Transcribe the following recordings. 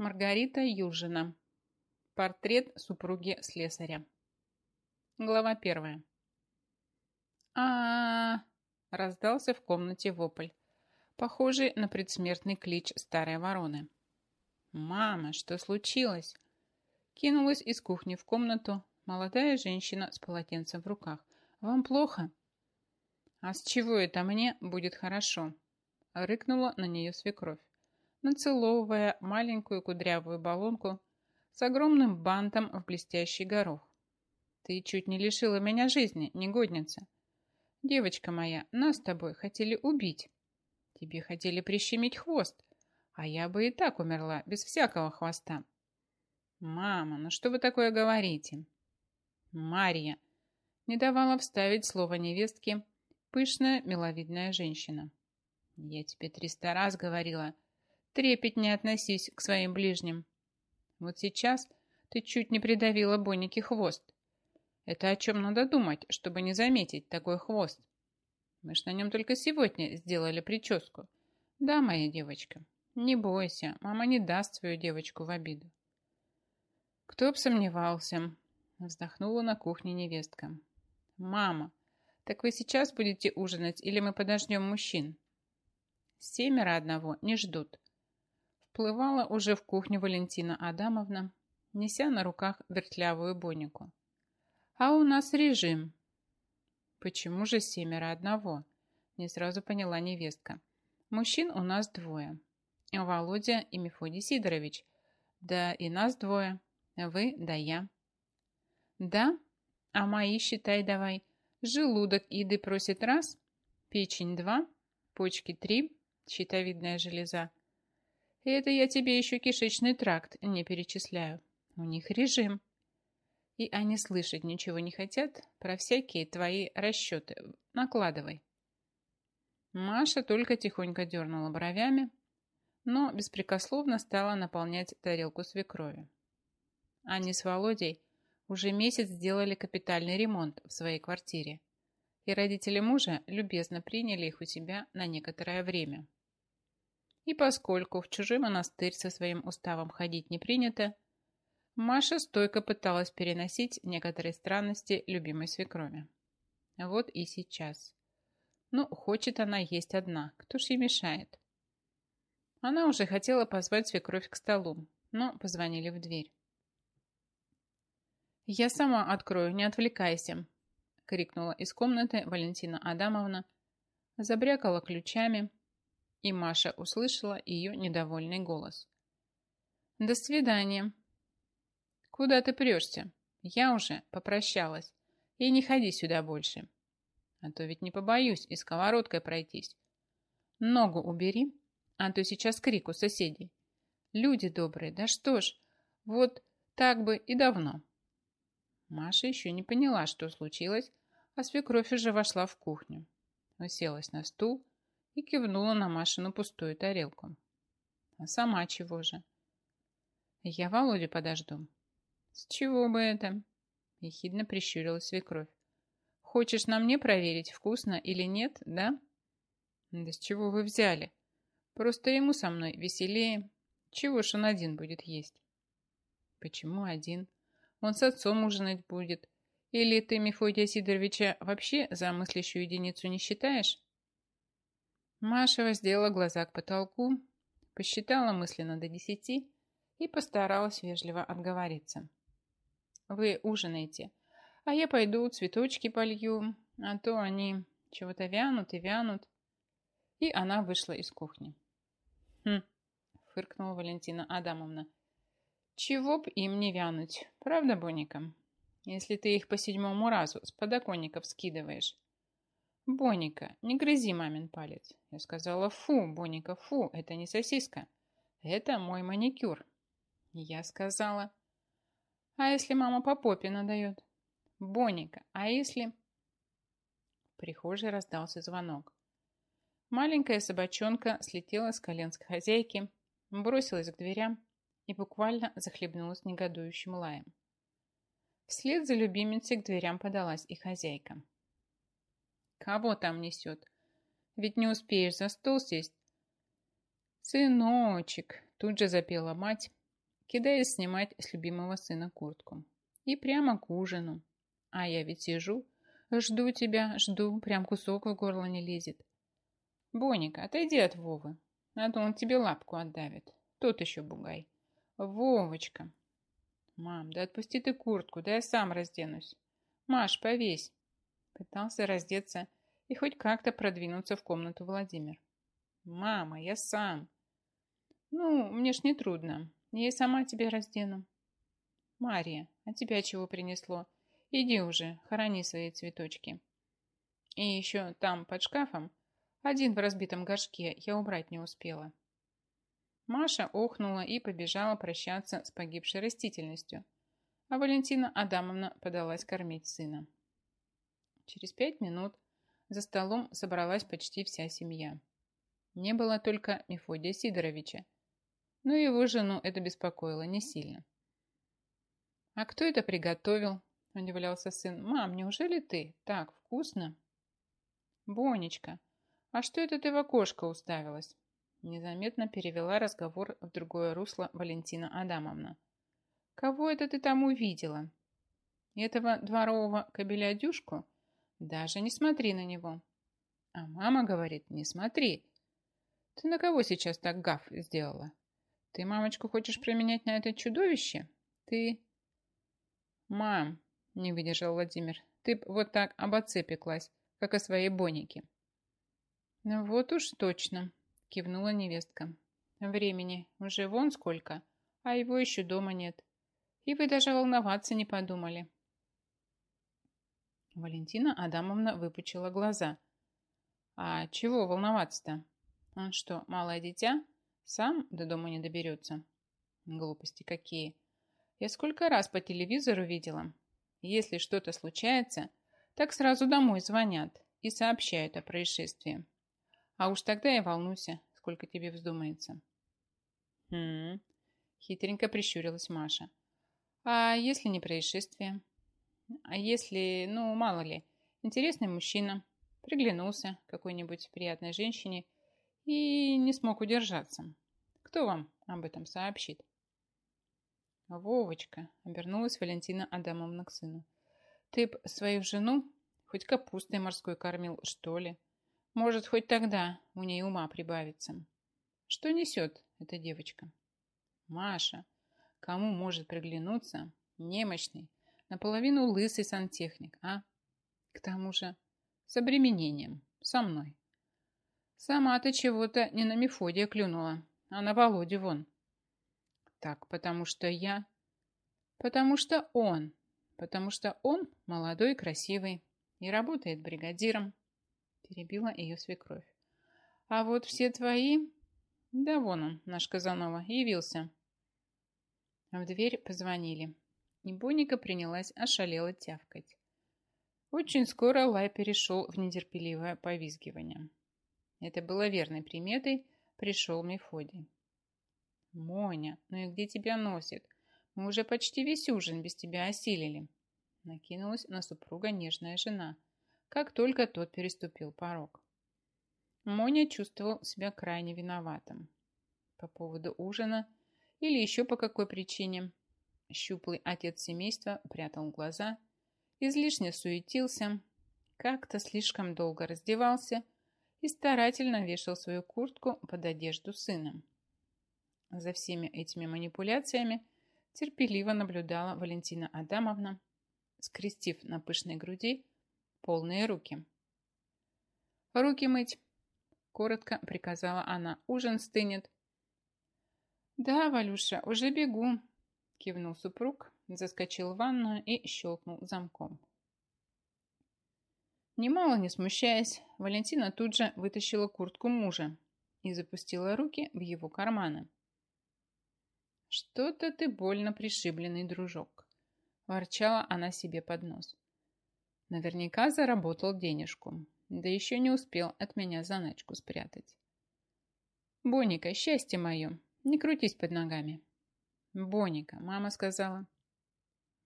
Маргарита Южина. Портрет супруги слесаря. Глава первая. а, -а, -а раздался в комнате вопль, похожий на предсмертный клич старой вороны. «Мама, что случилось?» Кинулась из кухни в комнату молодая женщина с полотенцем в руках. «Вам плохо?» «А с чего это мне будет хорошо?» Рыкнула на нее свекровь нацеловывая маленькую кудрявую баллонку с огромным бантом в блестящий горох. «Ты чуть не лишила меня жизни, негодница. Девочка моя, нас с тобой хотели убить. Тебе хотели прищемить хвост, а я бы и так умерла, без всякого хвоста». «Мама, ну что вы такое говорите?» «Марья!» Не давала вставить слово невестке пышная миловидная женщина. «Я тебе триста раз говорила, — трепетнее относись к своим ближним. Вот сейчас ты чуть не придавила Бонике хвост. Это о чем надо думать, чтобы не заметить такой хвост. Мы ж на нем только сегодня сделали прическу. Да, моя девочка, не бойся, мама не даст свою девочку в обиду. Кто б сомневался, вздохнула на кухне невестка. Мама, так вы сейчас будете ужинать или мы подождем мужчин? Семеро одного не ждут. Вплывала уже в кухню Валентина Адамовна, неся на руках вертлявую бонику. «А у нас режим». «Почему же семеро одного?» Не сразу поняла невестка. «Мужчин у нас двое. Володя и Мефодий Сидорович. Да и нас двое. Вы да я». «Да? А мои, считай давай. Желудок Иды просит раз, печень два, почки три, щитовидная железа, и это я тебе еще кишечный тракт не перечисляю. У них режим. И они слышать ничего не хотят про всякие твои расчеты. Накладывай. Маша только тихонько дернула бровями, но беспрекословно стала наполнять тарелку свекрови. Они с Володей уже месяц сделали капитальный ремонт в своей квартире, и родители мужа любезно приняли их у себя на некоторое время. И поскольку в чужой монастырь со своим уставом ходить не принято, Маша стойко пыталась переносить некоторые странности любимой свекрови. Вот и сейчас. Ну, хочет она есть одна, кто ж ей мешает? Она уже хотела позвать свекровь к столу, но позвонили в дверь. «Я сама открою, не отвлекайся!» — крикнула из комнаты Валентина Адамовна, забрякала ключами, и Маша услышала ее недовольный голос. «До свидания». «Куда ты прешься? Я уже попрощалась. И не ходи сюда больше. А то ведь не побоюсь и сковородкой пройтись. Ногу убери, а то сейчас крик у соседей. Люди добрые, да что ж, вот так бы и давно». Маша еще не поняла, что случилось, а свекровь уже вошла в кухню. Уселась на стул и кивнула на Машину пустую тарелку. А сама чего же? Я Володю подожду. С чего бы это? Ехидно прищурилась свекровь. Хочешь на мне проверить, вкусно или нет, да? Да с чего вы взяли? Просто ему со мной веселее. Чего ж он один будет есть? Почему один? Он с отцом ужинать будет. Или ты Мефодия Сидоровича вообще за мыслящую единицу не считаешь? Маша воздела глаза к потолку, посчитала мысленно до десяти и постаралась вежливо отговориться. «Вы ужинаете, а я пойду цветочки полью, а то они чего-то вянут и вянут». И она вышла из кухни. «Хм», — фыркнула Валентина Адамовна, «чего б им не вянуть, правда, Боника? Если ты их по седьмому разу с подоконников скидываешь, «Боника, не грызи мамин палец». Я сказала, «Фу, Боника, фу, это не сосиска. Это мой маникюр». Я сказала, «А если мама по попе надает?» «Боника, а если...» В прихожей раздался звонок. Маленькая собачонка слетела с колен хозяйки, бросилась к дверям и буквально захлебнулась негодующим лаем. Вслед за любимицей к дверям подалась и хозяйка. Кого там несет? Ведь не успеешь за стол сесть. Сыночек, тут же запела мать, кидаясь снимать с любимого сына куртку. И прямо к ужину. А я ведь сижу, жду тебя, жду, прям кусок в горло не лезет. Боника, отойди от Вовы, а то он тебе лапку отдавит. Тот еще бугай. Вовочка. Мам, да отпусти ты куртку, да я сам разденусь. Маш, повесь. Пытался раздеться и хоть как-то продвинуться в комнату Владимир. Мама, я сам. Ну, мне ж не трудно. Я и сама тебя раздену. Мария, а тебя чего принесло? Иди уже, хорони свои цветочки. И еще там, под шкафом, один в разбитом горшке я убрать не успела. Маша охнула и побежала прощаться с погибшей растительностью, а Валентина Адамовна подалась кормить сына. Через пять минут за столом собралась почти вся семья. Не было только Мефодия Сидоровича, но его жену это беспокоило не сильно. «А кто это приготовил?» – удивлялся сын. «Мам, неужели ты? Так вкусно!» «Бонечка, а что это ты в окошко уставилась?» Незаметно перевела разговор в другое русло Валентина Адамовна. «Кого это ты там увидела?» «Этого дворового кобелядюшку? Даже не смотри на него». А мама говорит, не смотри. Ты на кого сейчас так гав сделала? Ты мамочку хочешь променять на это чудовище? Ты... Мам, не выдержал Владимир, ты вот так об отце пеклась, как о своей Бонике. Ну вот уж точно, кивнула невестка. Времени уже вон сколько, а его еще дома нет. И вы даже волноваться не подумали. Валентина Адамовна выпучила глаза. А чего волноваться-то? Он что, малое дитя? Сам до дома не доберется? Глупости какие. Я сколько раз по телевизору видела. Если что-то случается, так сразу домой звонят и сообщают о происшествии. А уж тогда и волнуйся, сколько тебе вздумается. Хм, хитренько прищурилась Маша. А если не происшествие? А если, ну, мало ли, интересный мужчина, приглянулся какой-нибудь приятной женщине и не смог удержаться. Кто вам об этом сообщит? Вовочка, обернулась Валентина Адамовна к сыну. Ты б свою жену хоть капустой морской кормил, что ли? Может, хоть тогда у ней ума прибавится. Что несет эта девочка? Маша, кому может приглянуться немощный, наполовину лысый сантехник, а? К тому же с обременением, со мной. Сама-то чего-то не на Мефодия клюнула, а на Володю вон. Так, потому что я... Потому что он. Потому что он молодой красивый и работает бригадиром. Перебила ее свекровь. А вот все твои... Да вон он, наш Казанова, явился. В дверь позвонили, и принялась ошалело тявкать. Очень скоро лай перешел в нетерпеливое повизгивание. Это было верной приметой, пришел Мефодий. «Моня, ну и где тебя носит? Мы уже почти весь ужин без тебя осилили». Накинулась на супруга нежная жена, как только тот переступил порог. Моня чувствовал себя крайне виноватым. По поводу ужина или еще по какой причине. Щуплый отец семейства прятал глаза, излишне суетился, как-то слишком долго раздевался и старательно вешал свою куртку под одежду сына. За всеми этими манипуляциями терпеливо наблюдала Валентина Адамовна, скрестив на пышной груди полные руки. «Руки мыть!» – коротко приказала она. «Ужин стынет!» «Да, Валюша, уже бегу!» – кивнул супруг, заскочил в ванную и щелкнул замком. Немало не смущаясь, Валентина тут же вытащила куртку мужа и запустила руки в его карманы. «Что-то ты больно пришибленный, дружок», – ворчала она себе под нос. Наверняка заработал денежку, да еще не успел от меня заначку спрятать. «Боника, счастье мое, не крутись под ногами». «Боника», – мама сказала.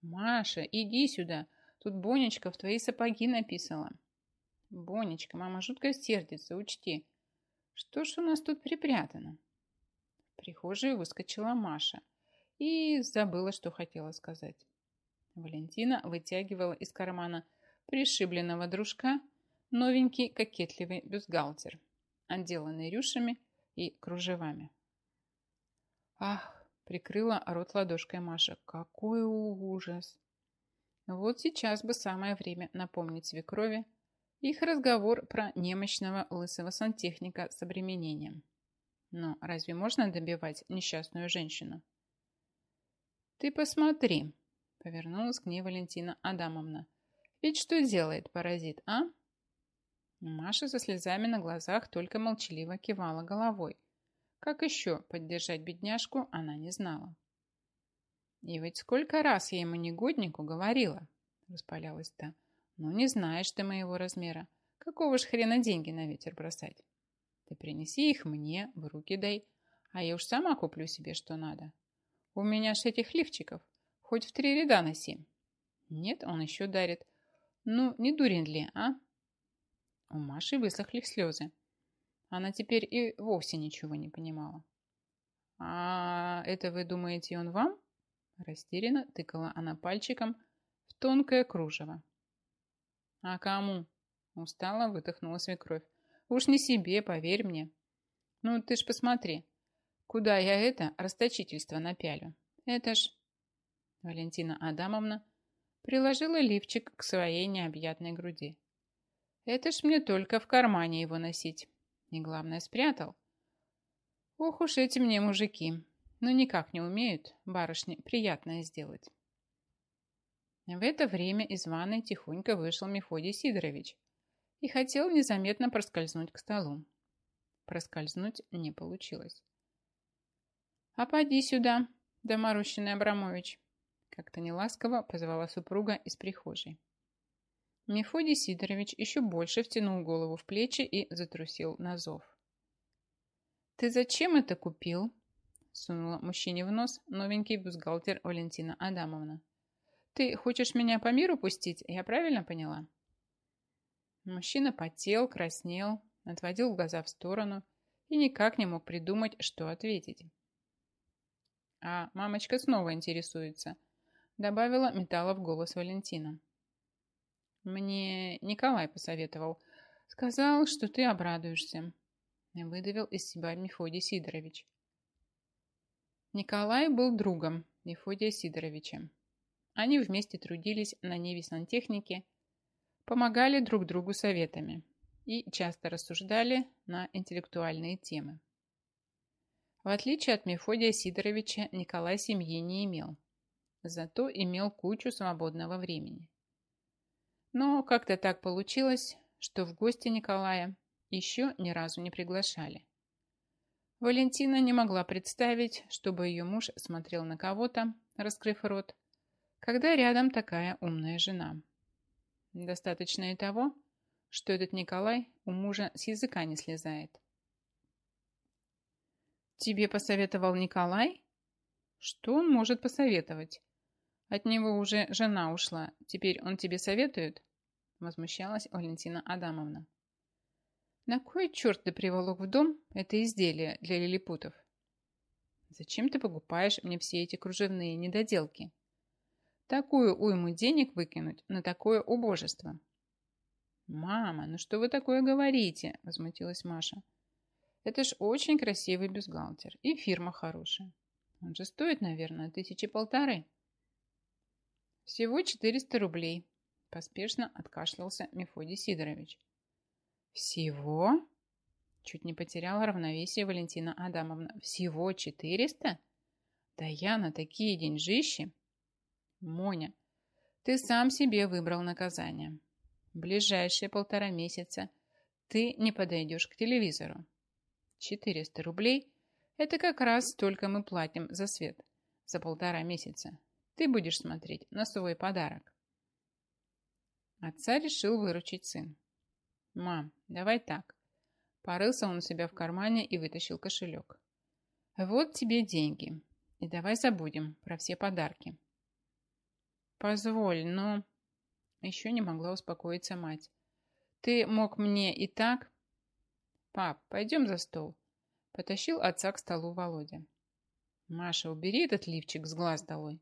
«Маша, иди сюда, тут Бонечка в твои сапоги написала». «Бонечка, мама жутко сердится, учти. Что ж у нас тут припрятано?» прихожую выскочила Маша и забыла, что хотела сказать. Валентина вытягивала из кармана пришибленного дружка новенький кокетливый бюстгальтер, отделанный рюшами и кружевами. Ах, прикрыла рот ладошкой Маша. Какой ужас! Вот сейчас бы самое время напомнить свекрови их разговор про немощного лысого сантехника с обременением. Но разве можно добивать несчастную женщину? «Ты посмотри», — повернулась к ней Валентина Адамовна. «Ведь что делает паразит, а?» Маша со слезами на глазах только молчаливо кивала головой. Как еще поддержать бедняжку, она не знала. «И ведь сколько раз я ему негоднику говорила», — распалялась та. «Ну, не знаешь ты моего размера. Какого ж хрена деньги на ветер бросать? Ты принеси их мне, в руки дай, а я уж сама куплю себе, что надо. У меня ж этих лифчиков хоть в три ряда носи». «Нет, он еще дарит. Ну, не дурен ли, а?» У Маши высохли слезы. Она теперь и вовсе ничего не понимала. «А это вы думаете, он вам?» Растерянно тыкала она пальчиком в тонкое кружево. «А кому?» Устала выдохнула свекровь. «Уж не себе, поверь мне. Ну, ты ж посмотри, куда я это расточительство напялю. Это ж...» Валентина Адамовна приложила лифчик к своей необъятной груди. «Это ж мне только в кармане его носить. И главное, спрятал. Ох уж эти мне мужики. Но никак не умеют барышне приятное сделать. В это время из ванной тихонько вышел Мефодий Сидорович и хотел незаметно проскользнуть к столу. Проскользнуть не получилось. «А поди сюда, доморощенный Абрамович!» Как-то неласково позвала супруга из прихожей. Мефодий Сидорович еще больше втянул голову в плечи и затрусил на зов. «Ты зачем это купил?» сунула мужчине в нос новенький бюстгальтер Валентина Адамовна. «Ты хочешь меня по миру пустить? Я правильно поняла?» Мужчина потел, краснел, отводил глаза в сторону и никак не мог придумать, что ответить. «А мамочка снова интересуется», — добавила металла в голос Валентина. Мне Николай посоветовал. Сказал, что ты обрадуешься. Выдавил из себя Мефодий Сидорович. Николай был другом Мефодия Сидоровича. Они вместе трудились на Неве сантехники, помогали друг другу советами и часто рассуждали на интеллектуальные темы. В отличие от Мефодия Сидоровича, Николай семьи не имел, зато имел кучу свободного времени. Но как-то так получилось, что в гости Николая еще ни разу не приглашали. Валентина не могла представить, чтобы ее муж смотрел на кого-то, раскрыв рот, когда рядом такая умная жена. Достаточно и того, что этот Николай у мужа с языка не слезает. «Тебе посоветовал Николай?» «Что он может посоветовать? От него уже жена ушла. Теперь он тебе советует? Возмущалась Валентина Адамовна. На кой черт ты приволок в дом это изделие для лилипутов? Зачем ты покупаешь мне все эти кружевные недоделки? Такую уйму денег выкинуть на такое убожество. Мама, ну что вы такое говорите? Возмутилась Маша. Это ж очень красивый бюстгальтер. И фирма хорошая. Он же стоит, наверное, тысячи полторы. Всего 400 рублей, поспешно откашлялся Мефодий Сидорович. Всего? Чуть не потеряла равновесие Валентина Адамовна. Всего 400? Да я на такие деньжищи. Моня, ты сам себе выбрал наказание. Ближайшие полтора месяца ты не подойдешь к телевизору. 400 рублей – это как раз столько мы платим за свет за полтора месяца. Ты будешь смотреть на свой подарок. Отца решил выручить сын. «Мам, давай так». Порылся он у себя в кармане и вытащил кошелек. «Вот тебе деньги. И давай забудем про все подарки». «Позволь, но...» Еще не могла успокоиться мать. «Ты мог мне и так...» «Пап, пойдем за стол». Потащил отца к столу Володя. Маша, убери этот лифчик с глаз долой.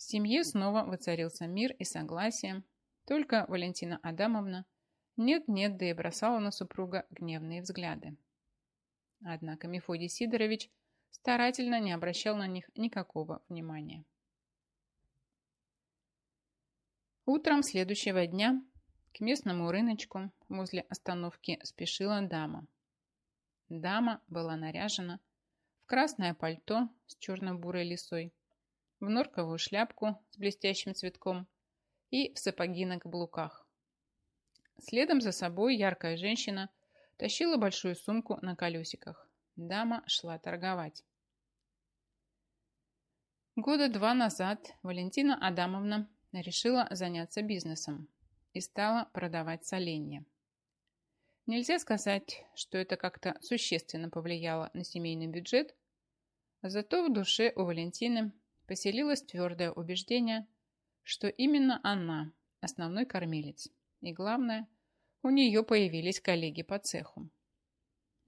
В семье снова воцарился мир и согласие, только Валентина Адамовна нет-нет, да и бросала на супруга гневные взгляды. Однако Мефодий Сидорович старательно не обращал на них никакого внимания. Утром следующего дня к местному рыночку возле остановки спешила дама. Дама была наряжена в красное пальто с черно-бурой лисой, в норковую шляпку с блестящим цветком и в сапоги на каблуках. Следом за собой яркая женщина тащила большую сумку на колесиках. Дама шла торговать. Года два назад Валентина Адамовна решила заняться бизнесом и стала продавать соленья. Нельзя сказать, что это как-то существенно повлияло на семейный бюджет, зато в душе у Валентины поселилось твердое убеждение, что именно она основной кормилец. И главное, у нее появились коллеги по цеху.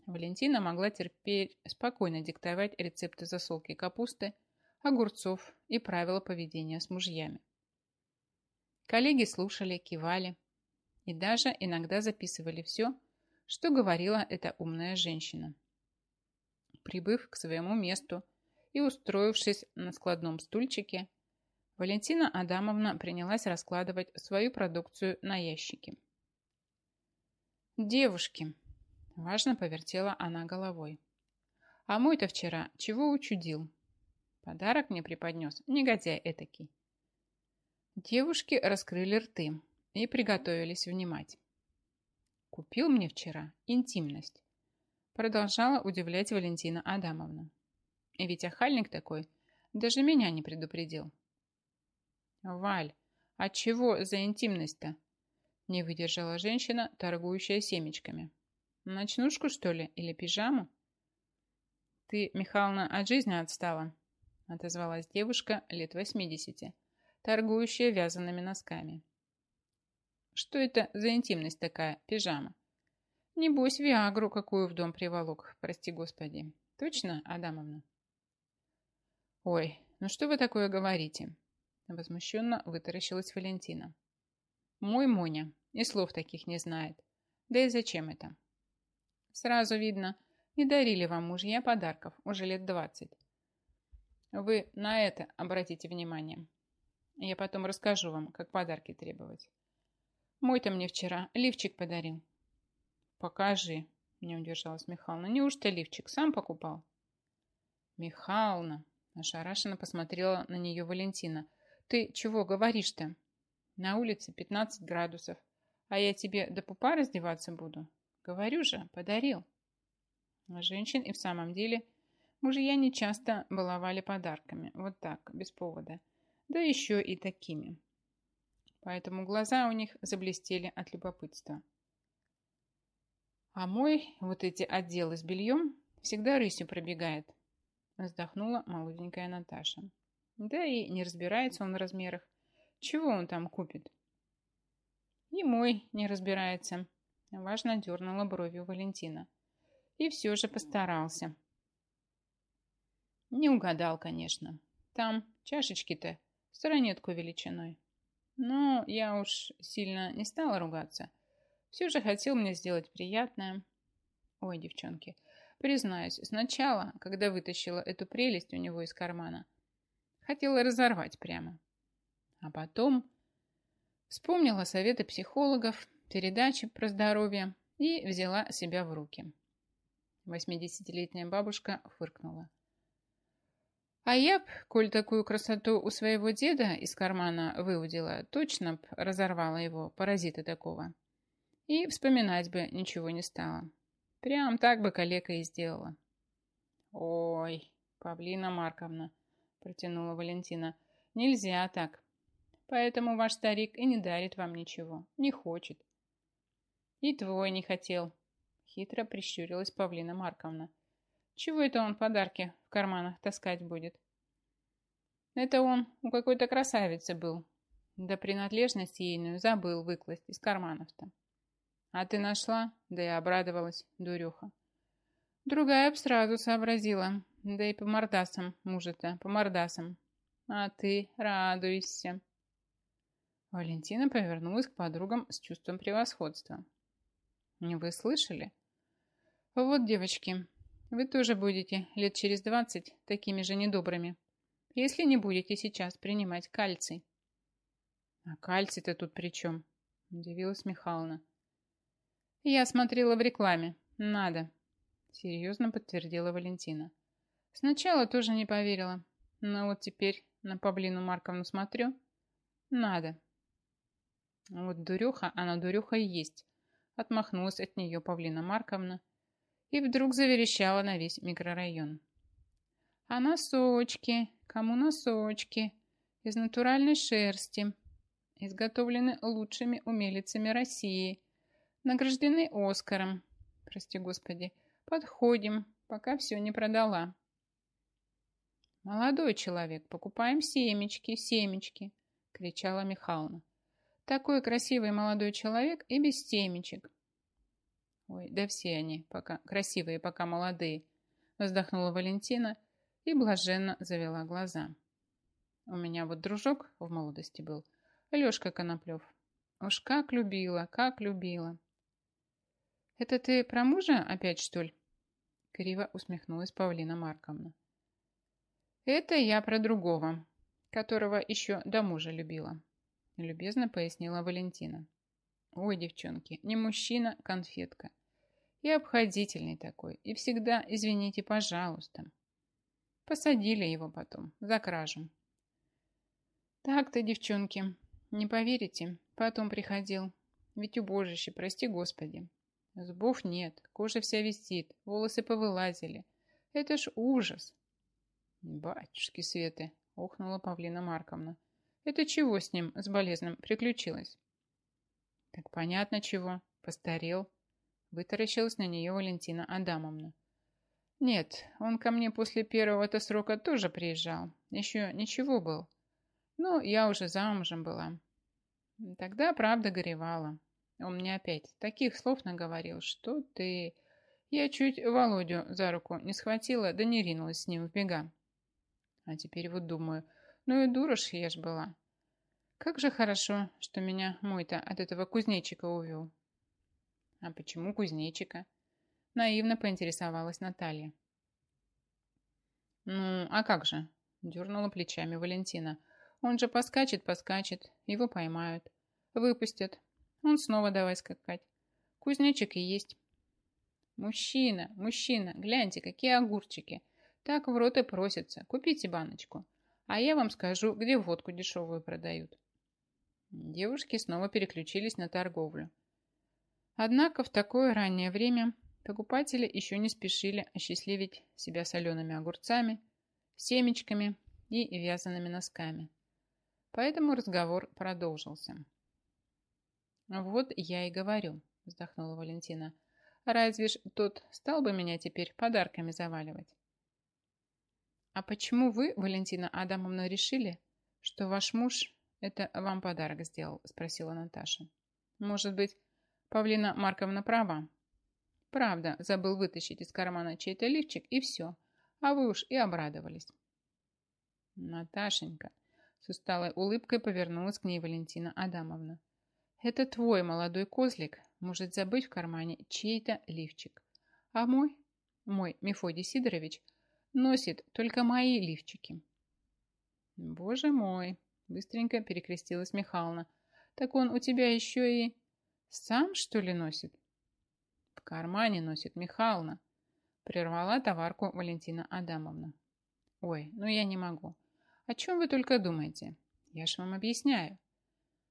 Валентина могла терпеть спокойно диктовать рецепты засолки капусты, огурцов и правила поведения с мужьями. Коллеги слушали, кивали и даже иногда записывали все, что говорила эта умная женщина. Прибыв к своему месту и устроившись на складном стульчике, Валентина Адамовна принялась раскладывать свою продукцию на ящики. «Девушки!» – важно повертела она головой. «А мой-то вчера чего учудил? Подарок мне преподнес, негодяй этакий». Девушки раскрыли рты и приготовились внимать. «Купил мне вчера интимность», – продолжала удивлять Валентина Адамовна. «И ведь охальник такой даже меня не предупредил». «Валь, а чего за интимность-то?» Не выдержала женщина, торгующая семечками. «Ночнушку, что ли, или пижаму?» «Ты, Михайловна, от жизни отстала», отозвалась девушка лет восьмидесяти торгующая вязаными носками. Что это за интимность такая, пижама? Небось, Виагру какую в дом приволок, прости господи. Точно, Адамовна? Ой, ну что вы такое говорите? Возмущенно вытаращилась Валентина. Мой Моня и слов таких не знает. Да и зачем это? Сразу видно, не дарили вам мужья подарков уже лет двадцать. Вы на это обратите внимание. Я потом расскажу вам, как подарки требовать. Мой-то мне вчера лифчик подарил. Покажи, не удержалась Михайловна. Неужто лифчик сам покупал? Михайловна, ошарашенно посмотрела на нее Валентина. Ты чего говоришь-то? На улице 15 градусов, а я тебе до пупа раздеваться буду. Говорю же, подарил. Женщин и в самом деле мужья не часто баловали подарками. Вот так, без повода да еще и такими. Поэтому глаза у них заблестели от любопытства. А мой вот эти отделы с бельем всегда рысью пробегает, вздохнула молоденькая Наташа. Да и не разбирается он в размерах. Чего он там купит? И мой не разбирается. Важно дернула бровью Валентина. И все же постарался. Не угадал, конечно. Там чашечки-то сторонетку величиной. Но я уж сильно не стала ругаться. Все же хотел мне сделать приятное. Ой, девчонки, признаюсь, сначала, когда вытащила эту прелесть у него из кармана, хотела разорвать прямо. А потом вспомнила советы психологов, передачи про здоровье и взяла себя в руки. Восьмидесятилетняя бабушка фыркнула. А я б, коль такую красоту у своего деда из кармана выудила, точно б разорвала его, паразита такого. И вспоминать бы ничего не стала. Прям так бы калека и сделала. Ой, Павлина Марковна, протянула Валентина, нельзя так. Поэтому ваш старик и не дарит вам ничего, не хочет. И твой не хотел, хитро прищурилась Павлина Марковна. Чего это он подарки в карманах таскать будет? Это он у какой-то красавицы был. Да принадлежность ейную забыл выкласть из карманов-то. А ты нашла? Да и обрадовалась, дурюха. Другая б сразу сообразила. Да и по мордасам, мужа-то, по мордасам. А ты радуйся. Валентина повернулась к подругам с чувством превосходства. Вы слышали? Вот, девочки, вы тоже будете лет через двадцать такими же недобрыми, если не будете сейчас принимать кальций. А кальций-то тут при чем? Удивилась Михайловна. Я смотрела в рекламе. Надо. Серьезно подтвердила Валентина. Сначала тоже не поверила, но вот теперь на Павлину Марковну смотрю. Надо. Вот дуреха, она дуреха и есть. Отмахнулась от нее Павлина Марковна и вдруг заверещала на весь микрорайон. А носочки, кому носочки, из натуральной шерсти, изготовлены лучшими умелицами России, награждены Оскаром, прости господи, подходим, пока все не продала. «Молодой человек, покупаем семечки, семечки!» — кричала Михайловна. Такой красивый молодой человек и без темечек. Ой, да все они пока красивые, пока молодые, вздохнула Валентина и блаженно завела глаза. У меня вот дружок в молодости был, Лешка Коноплев. Уж как любила, как любила. Это ты про мужа опять, что ли? Криво усмехнулась Павлина Марковна. Это я про другого, которого еще до мужа любила любезно пояснила Валентина. Ой, девчонки, не мужчина, конфетка. И обходительный такой, и всегда извините, пожалуйста. Посадили его потом, за кражу. Так-то, девчонки, не поверите, потом приходил. Ведь убожище, прости господи. Зубов нет, кожа вся висит, волосы повылазили. Это ж ужас. Батюшки Светы, охнула Павлина Марковна. Это чего с ним, с болезным, приключилось? Так понятно чего. Постарел. Вытаращилась на нее Валентина Адамовна. Нет, он ко мне после первого-то срока тоже приезжал. Еще ничего был. Ну, я уже замужем была. Тогда правда горевала. Он мне опять таких слов наговорил, что ты... Я чуть Володю за руку не схватила, да не ринулась с ним в бега. А теперь вот думаю, ну и дура ж я ж была. Как же хорошо, что меня мой-то от этого кузнечика увел. А почему кузнечика? Наивно поинтересовалась Наталья. Ну, а как же? Дернула плечами Валентина. Он же поскачет, поскачет, его поймают, выпустят. Он снова давай скакать. Кузнечик и есть. Мужчина, мужчина, гляньте, какие огурчики. Так в рот и просятся. Купите баночку. А я вам скажу, где водку дешевую продают. Девушки снова переключились на торговлю. Однако в такое раннее время покупатели еще не спешили осчастливить себя солеными огурцами, семечками и вязаными носками. Поэтому разговор продолжился. «Вот я и говорю», – вздохнула Валентина. «Разве ж тот стал бы меня теперь подарками заваливать?» «А почему вы, Валентина Адамовна, решили, что ваш муж это вам подарок сделал?» – спросила Наташа. «Может быть, Павлина Марковна права?» «Правда, забыл вытащить из кармана чей-то лифчик, и все. А вы уж и обрадовались». «Наташенька», – с усталой улыбкой повернулась к ней Валентина Адамовна. «Это твой молодой козлик может забыть в кармане чей-то лифчик. А мой, мой Мефодий Сидорович – Носит только мои лифчики. Боже мой, быстренько перекрестилась Михайловна. Так он у тебя еще и сам, что ли, носит? В кармане носит Михайловна. Прервала товарку Валентина Адамовна. Ой, ну я не могу. О чем вы только думаете? Я ж вам объясняю.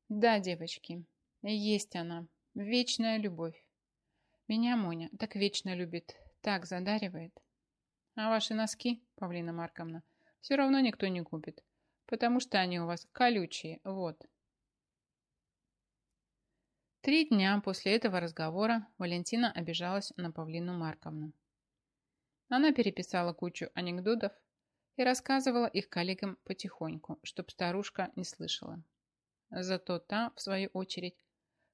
Да, девочки, есть она, вечная любовь. Меня Моня так вечно любит, так задаривает. А ваши носки, Павлина Марковна, все равно никто не купит, потому что они у вас колючие, вот. Три дня после этого разговора Валентина обижалась на Павлину Марковну. Она переписала кучу анекдотов и рассказывала их коллегам потихоньку, чтоб старушка не слышала. Зато та, в свою очередь,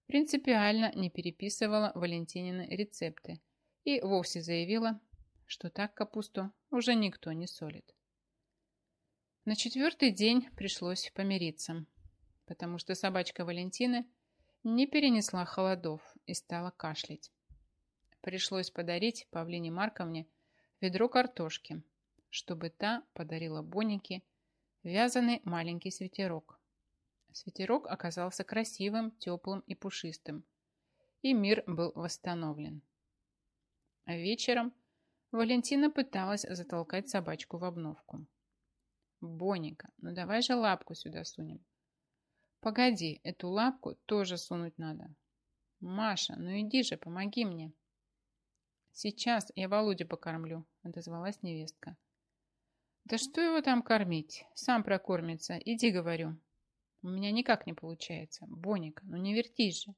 принципиально не переписывала Валентинины рецепты и вовсе заявила, что так капусту уже никто не солит. На четвертый день пришлось помириться, потому что собачка Валентины не перенесла холодов и стала кашлять. Пришлось подарить Павлине Марковне ведро картошки, чтобы та подарила Бонике вязаный маленький свитерок. Свитерок оказался красивым, теплым и пушистым, и мир был восстановлен. А вечером Валентина пыталась затолкать собачку в обновку. «Боника, ну давай же лапку сюда сунем». «Погоди, эту лапку тоже сунуть надо». «Маша, ну иди же, помоги мне». «Сейчас я Володю покормлю», — отозвалась невестка. «Да что его там кормить? Сам прокормится. Иди, говорю». «У меня никак не получается. Боника, ну не вертись же».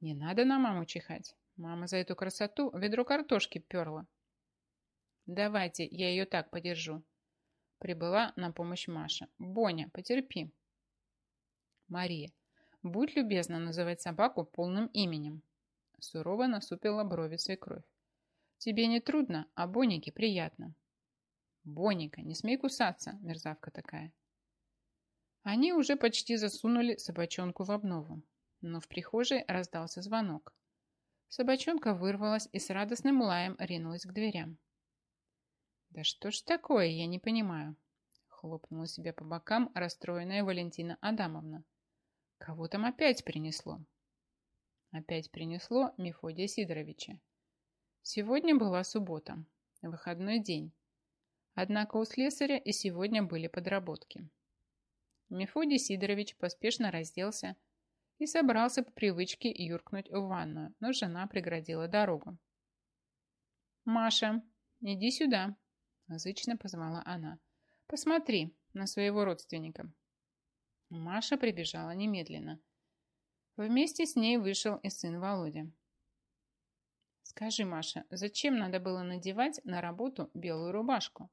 «Не надо на маму чихать. Мама за эту красоту ведро картошки перла». «Давайте, я ее так подержу», Прибыла на помощь Маша. «Боня, потерпи». «Мария, будь любезна называть собаку полным именем». Сурово насупила брови свекровь. «Тебе не трудно, а Бонике приятно». «Боника, не смей кусаться, мерзавка такая». Они уже почти засунули собачонку в обнову, но в прихожей раздался звонок. Собачонка вырвалась и с радостным лаем ринулась к дверям. «Да что ж такое, я не понимаю», — хлопнула себя по бокам расстроенная Валентина Адамовна. «Кого там опять принесло?» Опять принесло Мефодия Сидоровича. Сегодня была суббота, выходной день. Однако у слесаря и сегодня были подработки. Мефодий Сидорович поспешно разделся и собрался по привычке юркнуть в ванную, но жена преградила дорогу. «Маша, иди сюда», Зычно позвала она. «Посмотри на своего родственника». Маша прибежала немедленно. Вместе с ней вышел и сын Володя. «Скажи, Маша, зачем надо было надевать на работу белую рубашку?»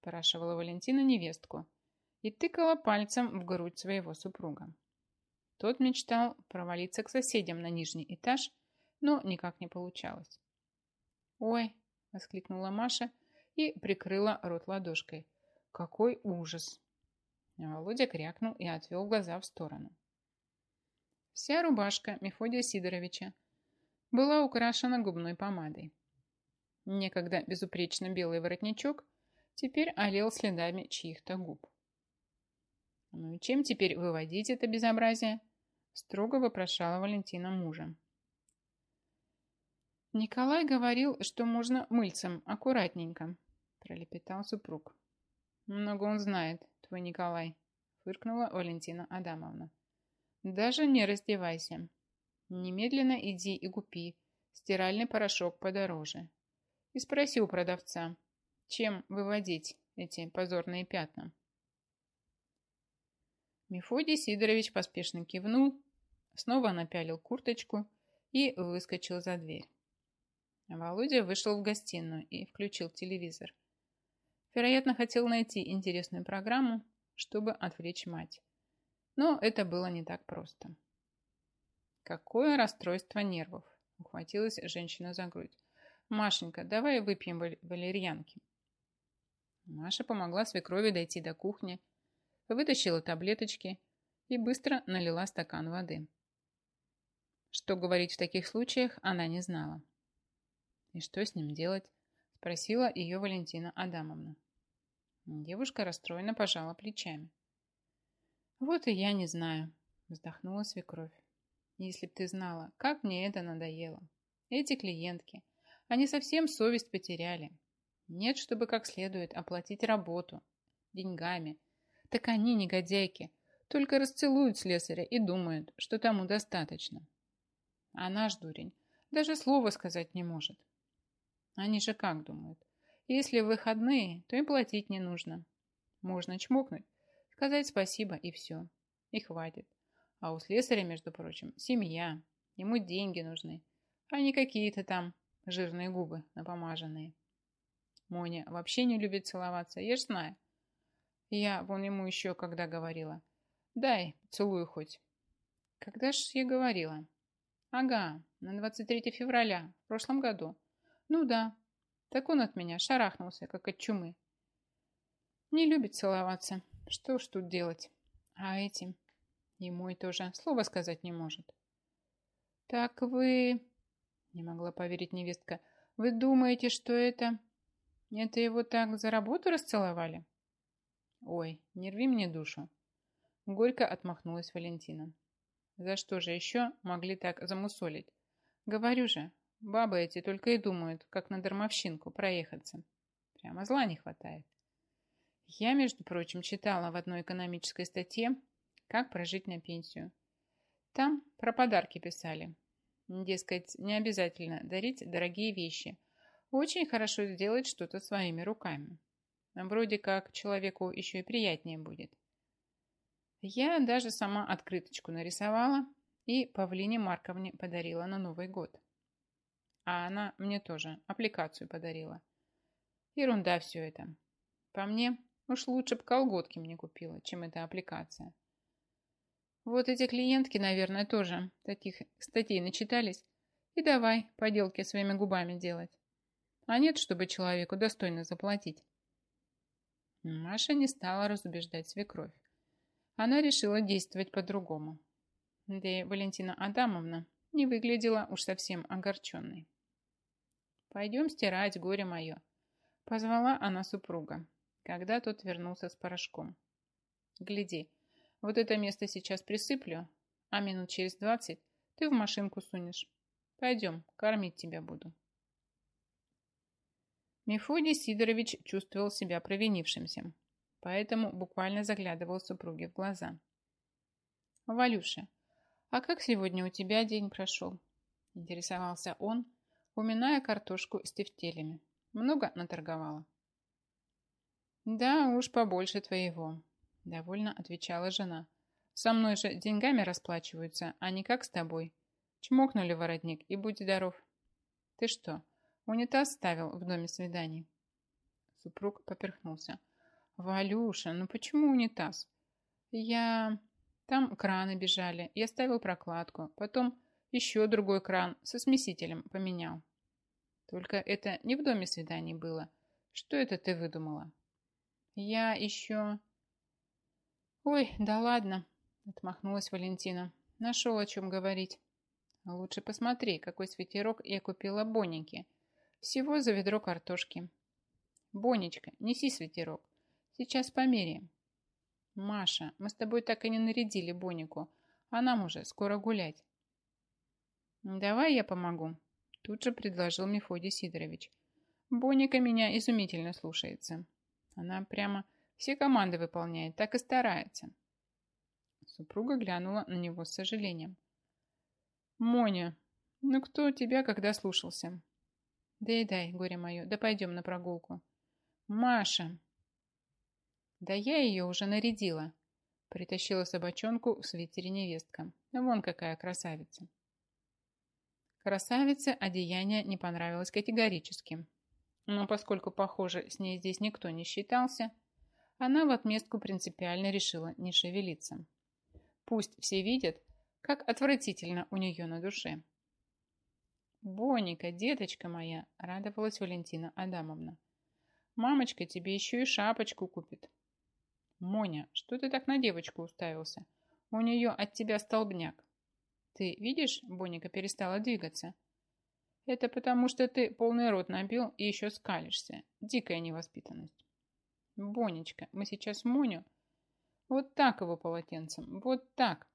спрашивала Валентина невестку и тыкала пальцем в грудь своего супруга. Тот мечтал провалиться к соседям на нижний этаж, но никак не получалось. «Ой!» — воскликнула Маша и прикрыла рот ладошкой. Какой ужас! Володя крякнул и отвел глаза в сторону. Вся рубашка Мефодия Сидоровича была украшена губной помадой. Некогда безупречно белый воротничок теперь олел следами чьих-то губ. «Ну и чем теперь выводить это безобразие?» строго вопрошала Валентина мужа. Николай говорил, что можно мыльцем аккуратненько, пролепетал супруг. Много он знает, твой Николай, фыркнула Валентина Адамовна. Даже не раздевайся. Немедленно иди и купи стиральный порошок подороже. И спроси у продавца, чем выводить эти позорные пятна. Мефодий Сидорович поспешно кивнул, снова напялил курточку и выскочил за дверь. Володя вышел в гостиную и включил телевизор. Вероятно, хотел найти интересную программу, чтобы отвлечь мать. Но это было не так просто. Какое расстройство нервов, ухватилась женщина за грудь. Машенька, давай выпьем валерьянки. Маша помогла свекрови дойти до кухни, вытащила таблеточки и быстро налила стакан воды. Что говорить в таких случаях, она не знала. «И что с ним делать?» – спросила ее Валентина Адамовна. Девушка расстроенно пожала плечами. «Вот и я не знаю», – вздохнула свекровь. «Если б ты знала, как мне это надоело. Эти клиентки, они совсем совесть потеряли. Нет, чтобы как следует оплатить работу. Деньгами. Так они, негодяйки, только расцелуют слесаря и думают, что тому достаточно. А наш дурень даже слова сказать не может. Они же как думают? Если выходные, то и платить не нужно. Можно чмокнуть, сказать спасибо и все. И хватит. А у слесаря, между прочим, семья. Ему деньги нужны, а не какие-то там жирные губы напомаженные. Моня вообще не любит целоваться, я ж знаю. Я вон ему еще когда говорила. Дай, целую хоть. Когда ж я говорила? Ага, на 23 февраля, в прошлом году. Ну да. Так он от меня шарахнулся, как от чумы. Не любит целоваться. Что ж тут делать? А этим? И мой тоже слова сказать не может. Так вы... Не могла поверить невестка. Вы думаете, что это... Это его так за работу расцеловали? Ой, не рви мне душу. Горько отмахнулась Валентина. За что же еще могли так замусолить? Говорю же, бабы эти только и думают, как на дармовщинку проехаться. Прямо зла не хватает. Я, между прочим, читала в одной экономической статье, как прожить на пенсию. Там про подарки писали. Дескать, не обязательно дарить дорогие вещи. Очень хорошо сделать что-то своими руками. Вроде как человеку еще и приятнее будет. Я даже сама открыточку нарисовала и Павлине Марковне подарила на Новый год. А она мне тоже аппликацию подарила. Ерунда все это. По мне, уж лучше бы колготки мне купила, чем эта аппликация. Вот эти клиентки, наверное, тоже таких статей начитались. И давай поделки своими губами делать. А нет, чтобы человеку достойно заплатить. Маша не стала разубеждать свекровь. Она решила действовать по-другому. Да и Валентина Адамовна не выглядела уж совсем огорченной. «Пойдем стирать, горе мое», — позвала она супруга, когда тот вернулся с порошком. «Гляди, вот это место сейчас присыплю, а минут через двадцать ты в машинку сунешь. Пойдем, кормить тебя буду». Мефодий Сидорович чувствовал себя провинившимся, поэтому буквально заглядывал супруге в глаза. «Валюша, а как сегодня у тебя день прошел?» – интересовался он, уминая картошку с тефтелями. «Много наторговала?» «Да уж побольше твоего», – довольно отвечала жена. «Со мной же деньгами расплачиваются, а не как с тобой. Чмокнули воротник и будь здоров». «Ты что, Унитаз ставил в доме свиданий. Супруг поперхнулся. «Валюша, ну почему унитаз?» «Я...» Там краны бежали. Я ставил прокладку. Потом еще другой кран со смесителем поменял. Только это не в доме свиданий было. Что это ты выдумала? Я еще... Ой, да ладно, отмахнулась Валентина. Нашел о чем говорить. Лучше посмотри, какой свитерок я купила Боннике. Всего за ведро картошки. Бонечка, неси свитерок. Сейчас померяем. Маша, мы с тобой так и не нарядили Бонику, а нам уже скоро гулять. Давай я помогу, тут же предложил Мефодий Сидорович. Боника меня изумительно слушается. Она прямо все команды выполняет, так и старается. Супруга глянула на него с сожалением. Моня, ну кто тебя когда слушался? Да дай, горе мое, да пойдем на прогулку. Маша! Да я ее уже нарядила. Притащила собачонку в свитере невестка. Вон какая красавица. Красавице одеяние не понравилось категорически. Но поскольку, похоже, с ней здесь никто не считался, она в отместку принципиально решила не шевелиться. Пусть все видят, как отвратительно у нее на душе. «Боника, деточка моя!» – радовалась Валентина Адамовна. «Мамочка тебе еще и шапочку купит». «Моня, что ты так на девочку уставился? У нее от тебя столбняк». «Ты видишь, Боника перестала двигаться?» «Это потому, что ты полный рот набил и еще скалишься. Дикая невоспитанность». «Бонечка, мы сейчас Моню...» «Вот так его полотенцем, вот так!»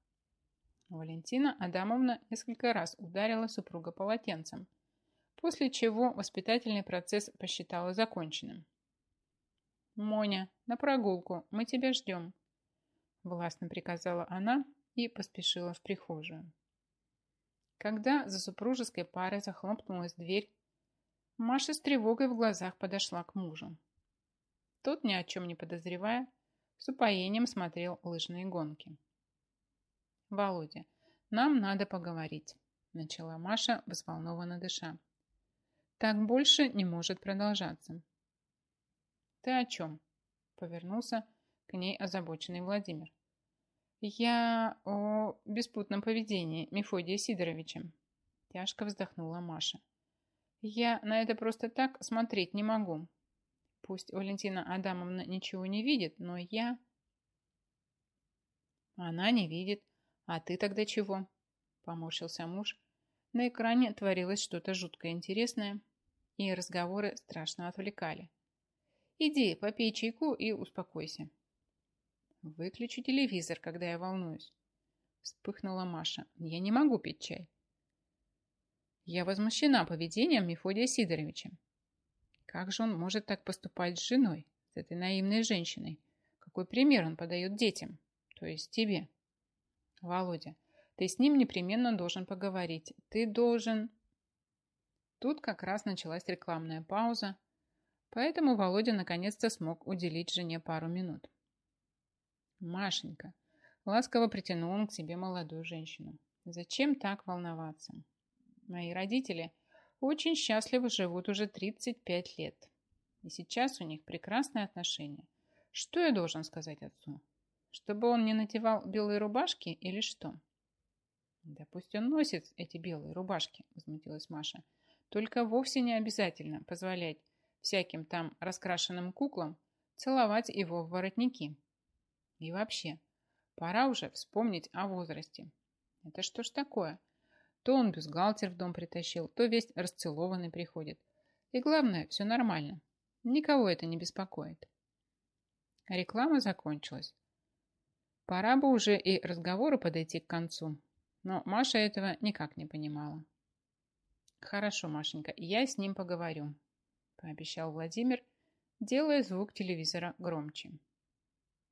Валентина Адамовна несколько раз ударила супруга полотенцем, после чего воспитательный процесс посчитала законченным. «Моня, на прогулку, мы тебя ждем», – властно приказала она и поспешила в прихожую. Когда за супружеской парой захлопнулась дверь, Маша с тревогой в глазах подошла к мужу. Тот, ни о чем не подозревая, с упоением смотрел лыжные гонки. «Володя, нам надо поговорить», – начала Маша, взволнованно дыша. «Так больше не может продолжаться». «Ты о чем?» – повернулся к ней озабоченный Владимир. «Я о беспутном поведении Мефодия Сидоровича», – тяжко вздохнула Маша. Я на это просто так смотреть не могу. Пусть Валентина Адамовна ничего не видит, но я... Она не видит. А ты тогда чего? Поморщился муж. На экране творилось что-то жутко интересное, и разговоры страшно отвлекали. Иди, попей чайку и успокойся. Выключи телевизор, когда я волнуюсь. Вспыхнула Маша. Я не могу пить чай. Я возмущена поведением Мефодия Сидоровича. Как же он может так поступать с женой, с этой наивной женщиной? Какой пример он подает детям, то есть тебе? Володя, ты с ним непременно должен поговорить. Ты должен... Тут как раз началась рекламная пауза, поэтому Володя наконец-то смог уделить жене пару минут. Машенька, ласково притянул он к себе молодую женщину. Зачем так волноваться? Мои родители очень счастливо живут уже 35 лет. И сейчас у них прекрасные отношения. Что я должен сказать отцу? Чтобы он не надевал белые рубашки или что? Да пусть он носит эти белые рубашки, возмутилась Маша. Только вовсе не обязательно позволять всяким там раскрашенным куклам целовать его в воротники. И вообще, пора уже вспомнить о возрасте. Это что ж такое? То он бюстгальтер в дом притащил, то весь расцелованный приходит. И главное, все нормально. Никого это не беспокоит. Реклама закончилась. Пора бы уже и разговору подойти к концу. Но Маша этого никак не понимала. «Хорошо, Машенька, я с ним поговорю», – пообещал Владимир, делая звук телевизора громче.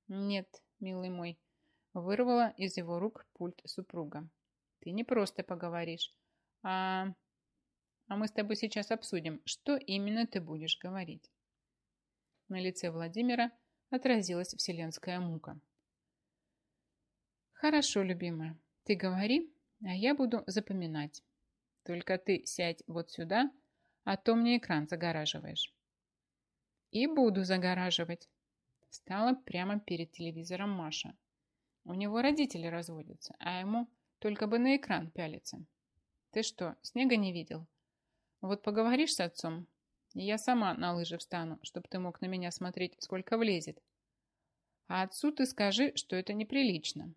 «Нет, милый мой», – вырвала из его рук пульт супруга. Ты не просто поговоришь, а... А мы с тобой сейчас обсудим, что именно ты будешь говорить. На лице Владимира отразилась вселенская мука. Хорошо, любимая, ты говори, а я буду запоминать. Только ты сядь вот сюда, а то мне экран загораживаешь. И буду загораживать. Встала прямо перед телевизором Маша. У него родители разводятся, а ему только бы на экран пялиться. Ты что, снега не видел? Вот поговоришь с отцом, и я сама на лыжи встану, чтобы ты мог на меня смотреть, сколько влезет. А отцу ты скажи, что это неприлично.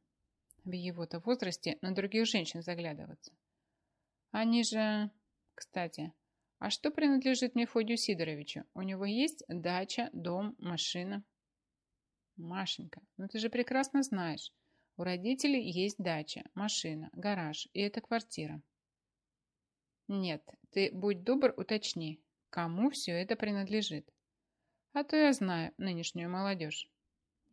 В его-то возрасте на других женщин заглядываться. Они же... Кстати, а что принадлежит Мефодию Сидоровичу? У него есть дача, дом, машина? Машенька, ну ты же прекрасно знаешь, у родителей есть дача, машина, гараж, и это квартира. Нет, ты будь добр, уточни, кому все это принадлежит. А то я знаю нынешнюю молодежь.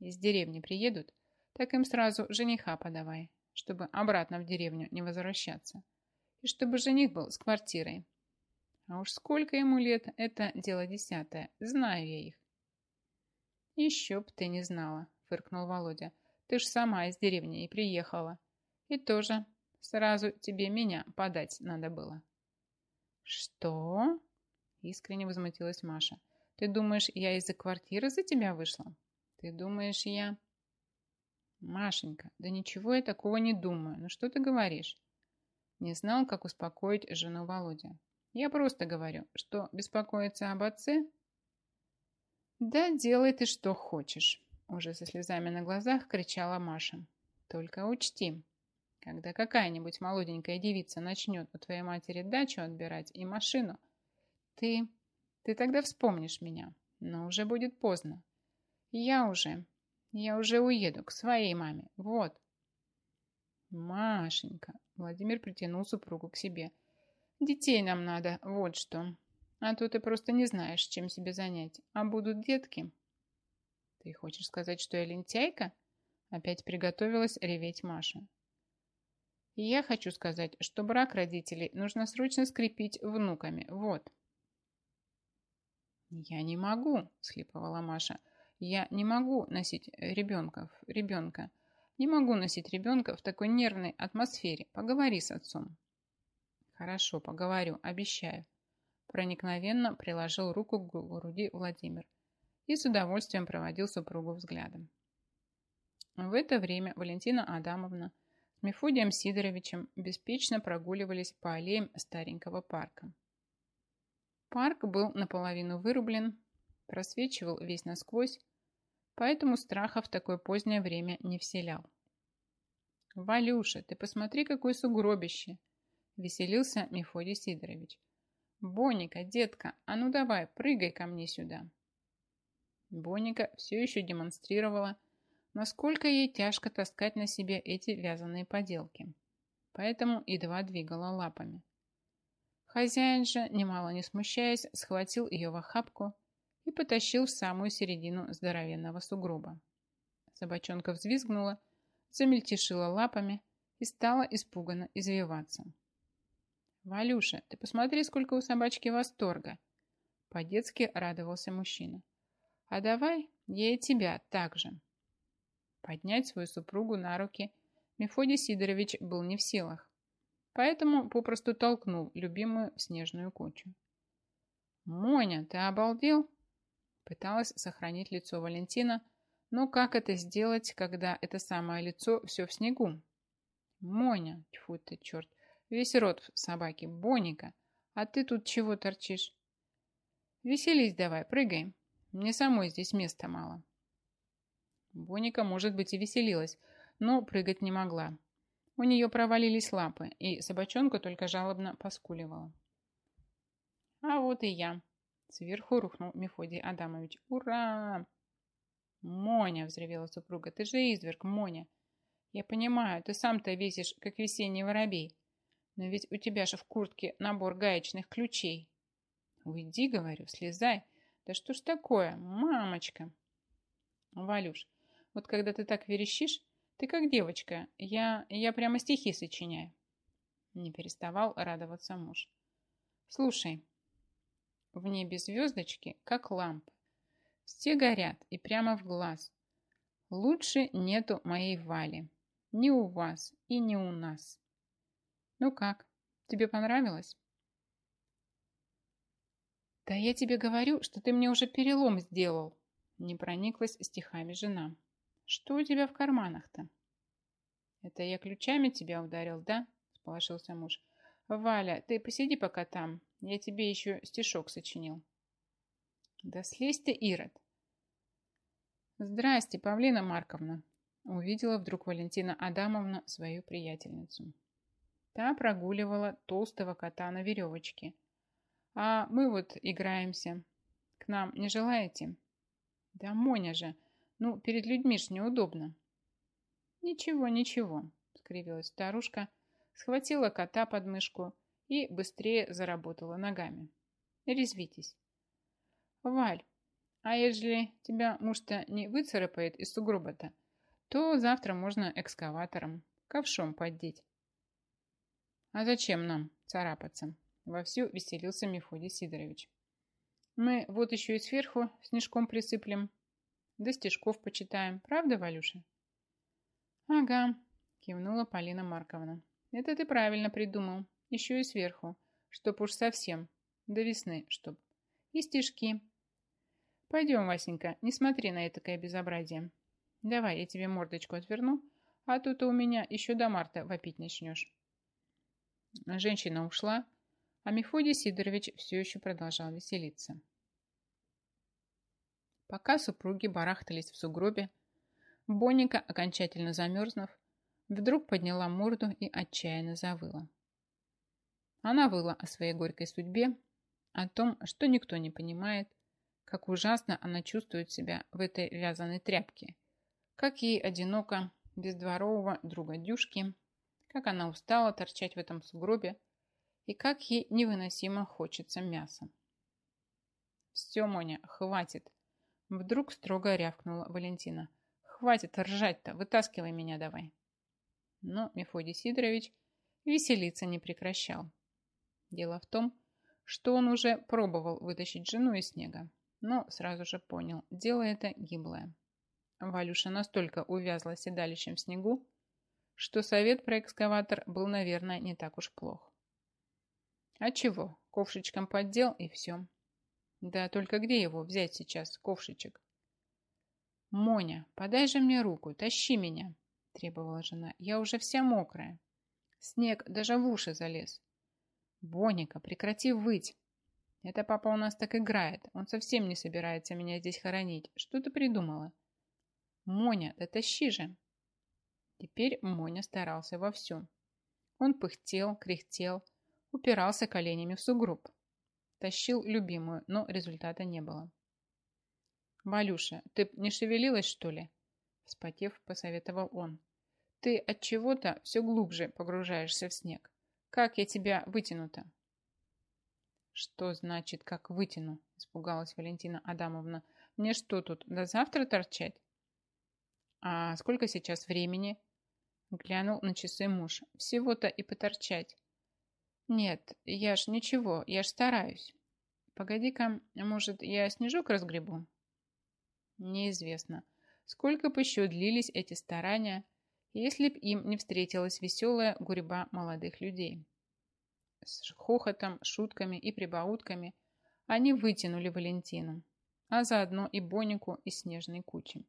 Из деревни приедут, так им сразу жениха подавай, чтобы обратно в деревню не возвращаться. И чтобы жених был с квартирой. А уж сколько ему лет, это дело десятое. Знаю я их. Еще б ты не знала, фыркнул Володя. Ты ж сама из деревни и приехала. И тоже сразу тебе меня подать надо было. Что? Искренне возмутилась Маша. Ты думаешь, я из-за квартиры за тебя вышла? Ты думаешь, я... Машенька, да ничего я такого не думаю. Ну что ты говоришь? Не знал, как успокоить жену Володя. Я просто говорю, что беспокоиться об отце... Да делай ты что хочешь. Уже со слезами на глазах кричала Маша. Только учти, когда какая-нибудь молоденькая девица начнет у твоей матери дачу отбирать и машину, ты... ты тогда вспомнишь меня, но уже будет поздно. Я уже... я уже уеду к своей маме, вот. Машенька, Владимир притянул супругу к себе. Детей нам надо, вот что. А то ты просто не знаешь, чем себе занять. А будут детки, «Ты хочешь сказать, что я лентяйка?» Опять приготовилась реветь Маша. «Я хочу сказать, что брак родителей нужно срочно скрепить внуками. Вот». «Я не могу», – схлипывала Маша. «Я не могу носить ребенков, ребенка. Не могу носить ребенка в такой нервной атмосфере. Поговори с отцом». «Хорошо, поговорю, обещаю». Проникновенно приложил руку к груди Владимир и с удовольствием проводил супругу взглядом. В это время Валентина Адамовна с Мефодием Сидоровичем беспечно прогуливались по аллеям старенького парка. Парк был наполовину вырублен, просвечивал весь насквозь, поэтому страха в такое позднее время не вселял. «Валюша, ты посмотри, какое сугробище!» – веселился Мефодий Сидорович. «Боника, детка, а ну давай, прыгай ко мне сюда!» Боника все еще демонстрировала, насколько ей тяжко таскать на себе эти вязаные поделки, поэтому едва двигала лапами. Хозяин же, немало не смущаясь, схватил ее в охапку и потащил в самую середину здоровенного сугроба. Собачонка взвизгнула, замельтешила лапами и стала испуганно извиваться. «Валюша, ты посмотри, сколько у собачки восторга!» По-детски радовался мужчина. «А давай я и тебя так же!» Поднять свою супругу на руки Мефодий Сидорович был не в силах, поэтому попросту толкнул любимую снежную кучу. «Моня, ты обалдел?» Пыталась сохранить лицо Валентина, но как это сделать, когда это самое лицо все в снегу? «Моня, тьфу ты, черт, весь рот в собаке, Боника, а ты тут чего торчишь?» «Веселись давай, прыгай, мне самой здесь места мало». Боника, может быть, и веселилась, но прыгать не могла. У нее провалились лапы, и собачонка только жалобно поскуливала. «А вот и я!» Сверху рухнул Мефодий Адамович. «Ура!» «Моня!» – взревела супруга. «Ты же изверг, Моня!» «Я понимаю, ты сам-то весишь, как весенний воробей. Но ведь у тебя же в куртке набор гаечных ключей». «Уйди, — говорю, — слезай. Да что ж такое, мамочка?» «Валюш, вот когда ты так верещишь, ты как девочка. Я, я прямо стихи сочиняю. Не переставал радоваться муж. Слушай, в небе звездочки, как лампы. Все горят и прямо в глаз. Лучше нету моей Вали. Ни у вас и ни у нас. Ну как, тебе понравилось? Да я тебе говорю, что ты мне уже перелом сделал. Не прониклась стихами жена. Что у тебя в карманах-то? Это я ключами тебя ударил, да? Сполошился муж. Валя, ты посиди пока там. Я тебе еще стишок сочинил. Да слезь ты, Ирод. Здрасте, Павлина Марковна. Увидела вдруг Валентина Адамовна свою приятельницу. Та прогуливала толстого кота на веревочке. А мы вот играемся. К нам не желаете? Да Моня же, ну, перед людьми ж неудобно. Ничего, ничего, скривилась старушка, схватила кота под мышку и быстрее заработала ногами. Резвитесь. Валь, а ежели тебя муж-то не выцарапает из сугроба-то, то завтра можно экскаватором, ковшом поддеть. А зачем нам царапаться? Вовсю веселился Мефодий Сидорович. Мы вот еще и сверху снежком присыплем, да стишков почитаем. Правда, Валюша? Ага, кивнула Полина Марковна. Это ты правильно придумал. Еще и сверху. Чтоб уж совсем. До весны, чтоб. И стишки. Пойдем, Васенька, не смотри на этакое безобразие. Давай, я тебе мордочку отверну, а тут у меня еще до марта вопить начнешь. Женщина ушла, а Мефодий Сидорович все еще продолжал веселиться. Пока супруги барахтались в сугробе, Бонника, окончательно замерзнув, вдруг подняла морду и отчаянно завыла. Она выла о своей горькой судьбе, о том, что никто не понимает, как ужасно она чувствует себя в этой вязаной тряпке, как ей одиноко без дворового друга Дюшки, как она устала торчать в этом сугробе и как ей невыносимо хочется мяса. «Все, Моня, хватит!» Вдруг строго рявкнула Валентина. «Хватит ржать-то, вытаскивай меня давай». Но Мефодий Сидорович веселиться не прекращал. Дело в том, что он уже пробовал вытащить жену из снега, но сразу же понял, дело это гиблое. Валюша настолько увязла седалищем в снегу, что совет про экскаватор был, наверное, не так уж плох. А чего, ковшичком поддел и все. Да только где его взять сейчас, ковшичек? Моня, подай же мне руку, тащи меня, требовала жена. Я уже вся мокрая. Снег даже в уши залез. Боника, прекрати выть. Это папа у нас так играет. Он совсем не собирается меня здесь хоронить. Что ты придумала? Моня, да тащи же. Теперь Моня старался вовсю. Он пыхтел, кряхтел, упирался коленями в сугроб. Тащил любимую, но результата не было. «Валюша, ты не шевелилась, что ли?» Вспотев, посоветовал он. «Ты от чего-то все глубже погружаешься в снег. Как я тебя вытяну-то?» «Что значит, как вытяну?» Испугалась Валентина Адамовна. «Мне что тут, до завтра торчать?» «А сколько сейчас времени?» Глянул на часы муж. «Всего-то и поторчать». «Нет, я ж ничего, я ж стараюсь. Погоди-ка, может, я снежок разгребу?» Неизвестно, сколько бы еще длились эти старания, если б им не встретилась веселая гурьба молодых людей. С хохотом, шутками и прибаутками они вытянули Валентину, а заодно и Бонику и снежной кучи.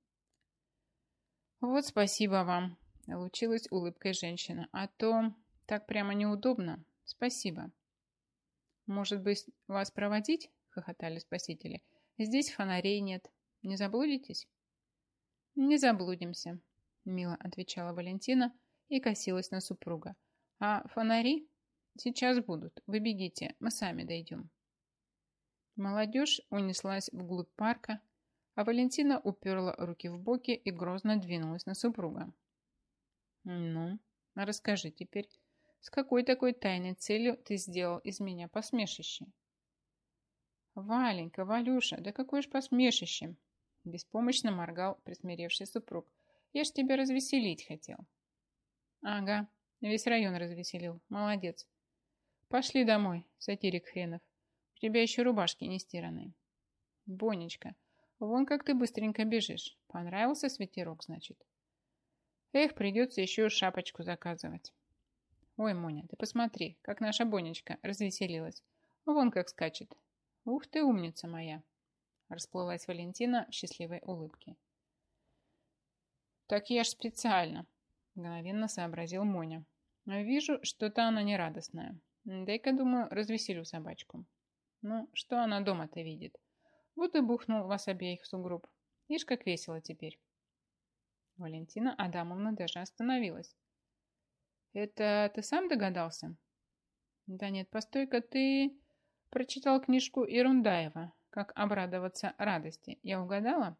«Вот спасибо вам», — лучилась улыбкой женщина, «а то так прямо неудобно. Спасибо». «Может быть, вас проводить?» — хохотали спасители. «Здесь фонарей нет, не заблудитесь?» «Не заблудимся», — мило отвечала Валентина и косилась на супруга. «А фонари сейчас будут. Вы бегите, мы сами дойдем». Молодежь унеслась вглубь парка, а Валентина уперла руки в боки и грозно двинулась на супруга. «Ну, расскажи теперь, с какой такой тайной целью ты сделал из меня посмешище?» «Валенька, Валюша, да какое ж посмешище!» Беспомощно моргал присмиревший супруг. Я ж тебя развеселить хотел. Ага, весь район развеселил. Молодец. Пошли домой, сатирик хренов. У тебя еще рубашки не стиранные. Бонечка, вон как ты быстренько бежишь. Понравился светерок, значит? Эх, придется еще шапочку заказывать. Ой, Моня, ты посмотри, как наша Бонечка развеселилась. Вон как скачет. Ух ты, умница моя. Расплылась Валентина в счастливой улыбке. «Так я ж специально», – мгновенно сообразил Моня. «Вижу, что-то она нерадостная. Дай-ка, думаю, развеселю собачку. Ну, что она дома-то видит? Вот и бухнул вас обеих в сугроб. Ишь, как весело теперь». Валентина Адамовна даже остановилась. «Это ты сам догадался?» «Да нет, постой-ка, ты прочитал книжку Ирундаева как обрадоваться радости. Я угадала?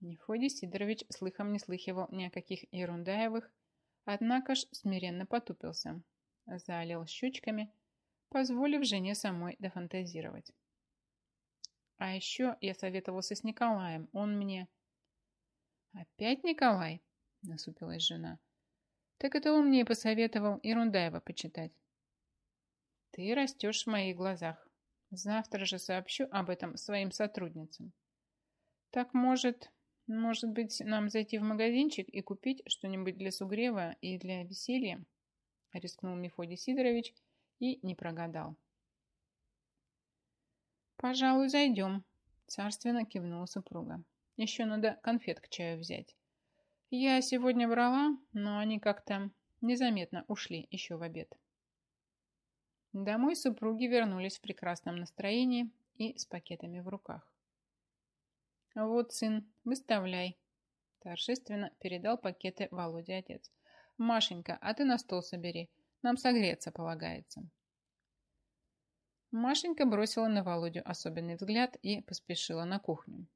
Нефодий Сидорович слыхом не слыхивал ни о каких ерундаевых, однако ж смиренно потупился, залил щучками, позволив жене самой дофантазировать. А еще я советовался с Николаем, он мне... Опять Николай? Насупилась жена. Так это он мне и посоветовал Ерундаева почитать. Ты растешь в моих глазах, Завтра же сообщу об этом своим сотрудницам. Так может, может быть, нам зайти в магазинчик и купить что-нибудь для сугрева и для веселья? Рискнул Мефодий Сидорович и не прогадал. «Пожалуй, зайдем», – царственно кивнула супруга. «Еще надо конфет к чаю взять. Я сегодня брала, но они как-то незаметно ушли еще в обед». Домой супруги вернулись в прекрасном настроении и с пакетами в руках. «Вот, сын, выставляй», – торжественно передал пакеты Володе отец. «Машенька, а ты на стол собери, нам согреться полагается». Машенька бросила на Володю особенный взгляд и поспешила на кухню.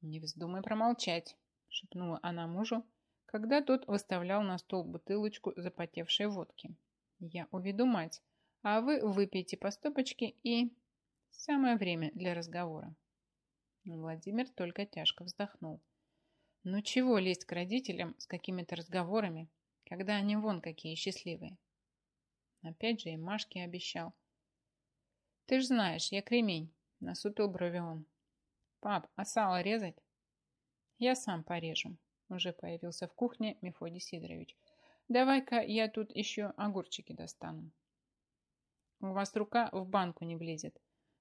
«Не вздумай промолчать», – шепнула она мужу, когда тот выставлял на стол бутылочку запотевшей водки. «Я уведу мать, а вы выпейте по стопочке и... Самое время для разговора. Владимир только тяжко вздохнул. Ну чего лезть к родителям с какими-то разговорами, когда они вон какие счастливые? Опять же и Машке обещал. Ты ж знаешь, я кремень, насупил брови он. Пап, а сало резать? Я сам порежу. Уже появился в кухне Мефодий Сидорович. Давай-ка я тут еще огурчики достану. У вас рука в банку не влезет.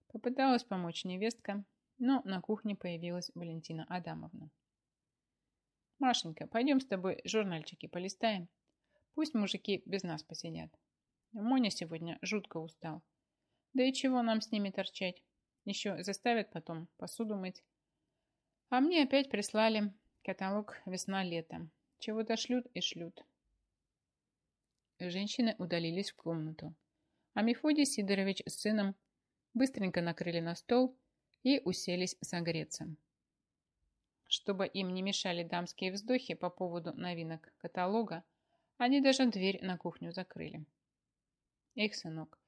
Попыталась помочь невестка, но на кухне появилась Валентина Адамовна. Машенька, пойдем с тобой журнальчики полистаем. Пусть мужики без нас посидят. Моня сегодня жутко устал. Да и чего нам с ними торчать? Еще заставят потом посуду мыть. А мне опять прислали каталог весна-лето. Чего-то шлют и шлют. Женщины удалились в комнату. А Мефодий Сидорович с сыном быстренько накрыли на стол и уселись согреться. Чтобы им не мешали дамские вздохи по поводу новинок каталога, они даже дверь на кухню закрыли. «Эх, сынок,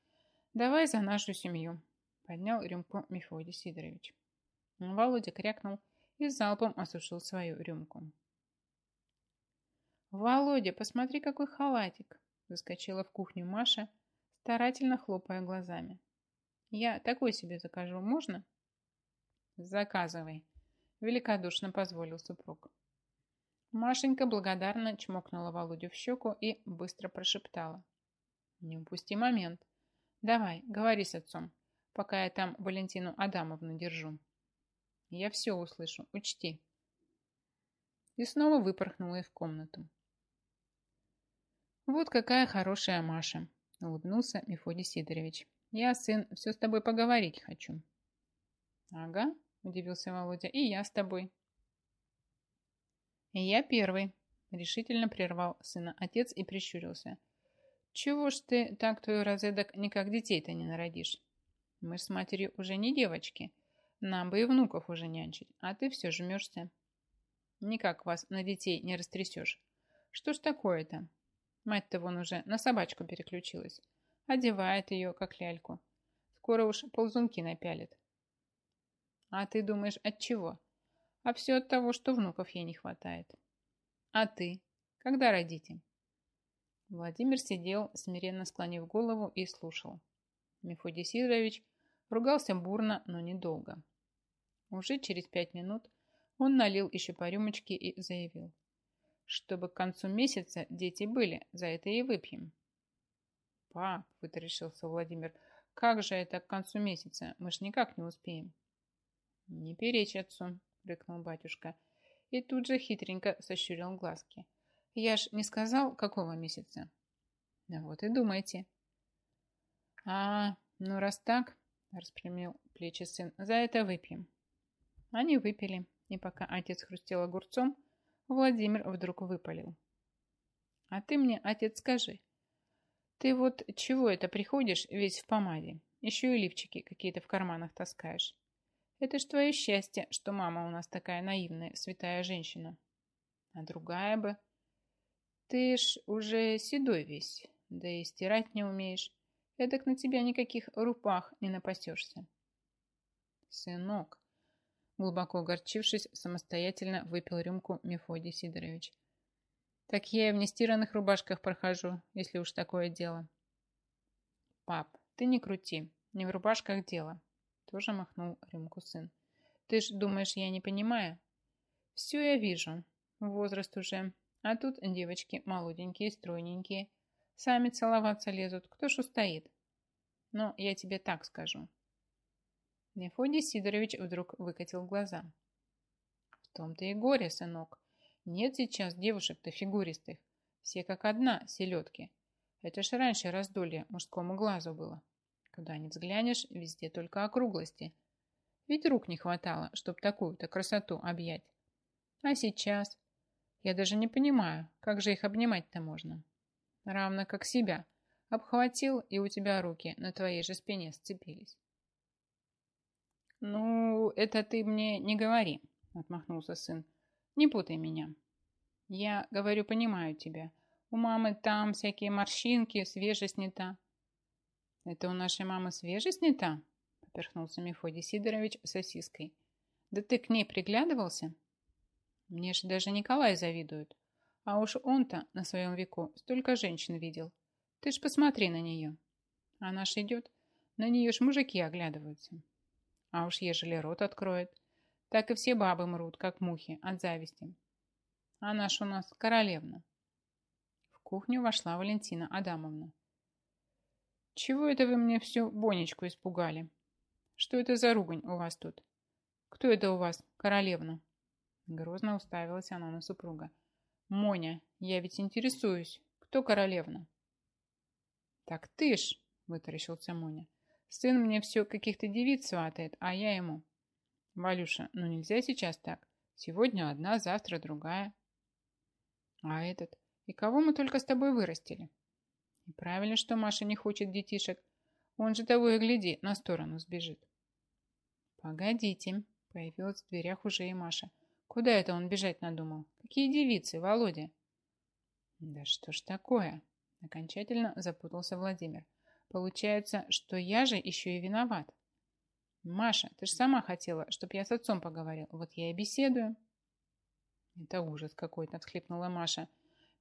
давай за нашу семью», — поднял рюмку Мефодий Сидорович. Володя крякнул и залпом осушил свою рюмку. «Володя, посмотри, какой халатик!» — заскочила в кухню Маша, старательно хлопая глазами. «Я такой себе закажу, можно?» «Заказывай», — великодушно позволил супруг. Машенька благодарно чмокнула Володю в щеку и быстро прошептала. «Не упусти момент. Давай, говори с отцом, пока я там Валентину Адамовну держу. Я все услышу, учти». И снова выпорхнула в комнату. «Вот какая хорошая Маша», — улыбнулся Мефодий Сидорович. «Я, сын, все с тобой поговорить хочу». «Ага», — удивился Володя, — «и я с тобой». «И я первый», — решительно прервал сына отец и прищурился. «Чего ж ты так твою разэдок никак детей-то не народишь? Мы с матерью уже не девочки, нам бы и внуков уже нянчить, а ты все жмешься. Никак вас на детей не растрясешь. Что ж такое-то? Мать-то вон уже на собачку переключилась. Одевает ее, как ляльку. Скоро уж ползунки напялит. А ты думаешь, от чего? А все от того, что внуков ей не хватает. А ты? Когда родите? Владимир сидел, смиренно склонив голову, и слушал. Мефодий Сидорович ругался бурно, но недолго. Уже через пять минут он налил еще по рюмочке и заявил – чтобы к концу месяца дети были, за это и выпьем. Пап, вытаращился Владимир, как же это к концу месяца? Мы ж никак не успеем. Не перечь отцу, рыкнул батюшка. И тут же хитренько сощурил глазки. Я ж не сказал, какого месяца. Да вот и думайте. А, ну раз так, распрямил плечи сын, за это выпьем. Они выпили, и пока отец хрустел огурцом, Владимир вдруг выпалил. А ты мне, отец, скажи, ты вот чего это приходишь весь в помаде? Еще и лифчики какие-то в карманах таскаешь. Это ж твое счастье, что мама у нас такая наивная, святая женщина. А другая бы... Ты ж уже седой весь, да и стирать не умеешь. Эдак на тебя никаких рупах не напасешься. Сынок, Глубоко огорчившись, самостоятельно выпил рюмку Мефодий Сидорович. Так я и в нестиранных рубашках прохожу, если уж такое дело. Пап, ты не крути, не в рубашках дело. Тоже махнул рюмку сын. Ты ж думаешь, я не понимаю? Все я вижу. Возраст уже. А тут девочки молоденькие, стройненькие. Сами целоваться лезут. Кто ж устоит? Но я тебе так скажу. Мефодий Сидорович вдруг выкатил глаза. В том-то и горе, сынок. Нет сейчас девушек-то фигуристых. Все как одна, селедки. Это ж раньше раздолье мужскому глазу было. Куда ни взглянешь, везде только округлости. Ведь рук не хватало, чтоб такую-то красоту объять. А сейчас? Я даже не понимаю, как же их обнимать-то можно. Равно как себя. Обхватил, и у тебя руки на твоей же спине сцепились. «Ну, это ты мне не говори», — отмахнулся сын. «Не путай меня. Я, говорю, понимаю тебя. У мамы там всякие морщинки, свежесть не та». «Это у нашей мамы свежесть не та?» — поперхнулся Мефодий Сидорович сосиской. «Да ты к ней приглядывался?» «Мне же даже Николай завидует. А уж он-то на своем веку столько женщин видел. Ты ж посмотри на нее. Она ж идет, на нее ж мужики оглядываются. А уж ежели рот откроет, так и все бабы мрут, как мухи, от зависти. А наш у нас королевна. В кухню вошла Валентина Адамовна. Чего это вы мне всю Бонечку испугали? Что это за ругань у вас тут? Кто это у вас, королевна? Грозно уставилась она на супруга. Моня, я ведь интересуюсь, кто королевна? Так ты ж, вытаращился Моня. Сын мне все каких-то девиц сватает, а я ему. Валюша, ну нельзя сейчас так. Сегодня одна, завтра другая. А этот? И кого мы только с тобой вырастили? И правильно, что Маша не хочет детишек. Он же того и гляди, на сторону сбежит. Погодите, появилась в дверях уже и Маша. Куда это он бежать надумал? Какие девицы, Володя? Да что ж такое? Окончательно запутался Владимир. Получается, что я же еще и виноват. Маша, ты же сама хотела, чтобы я с отцом поговорил. Вот я и беседую. Это ужас какой-то, всхлипнула Маша.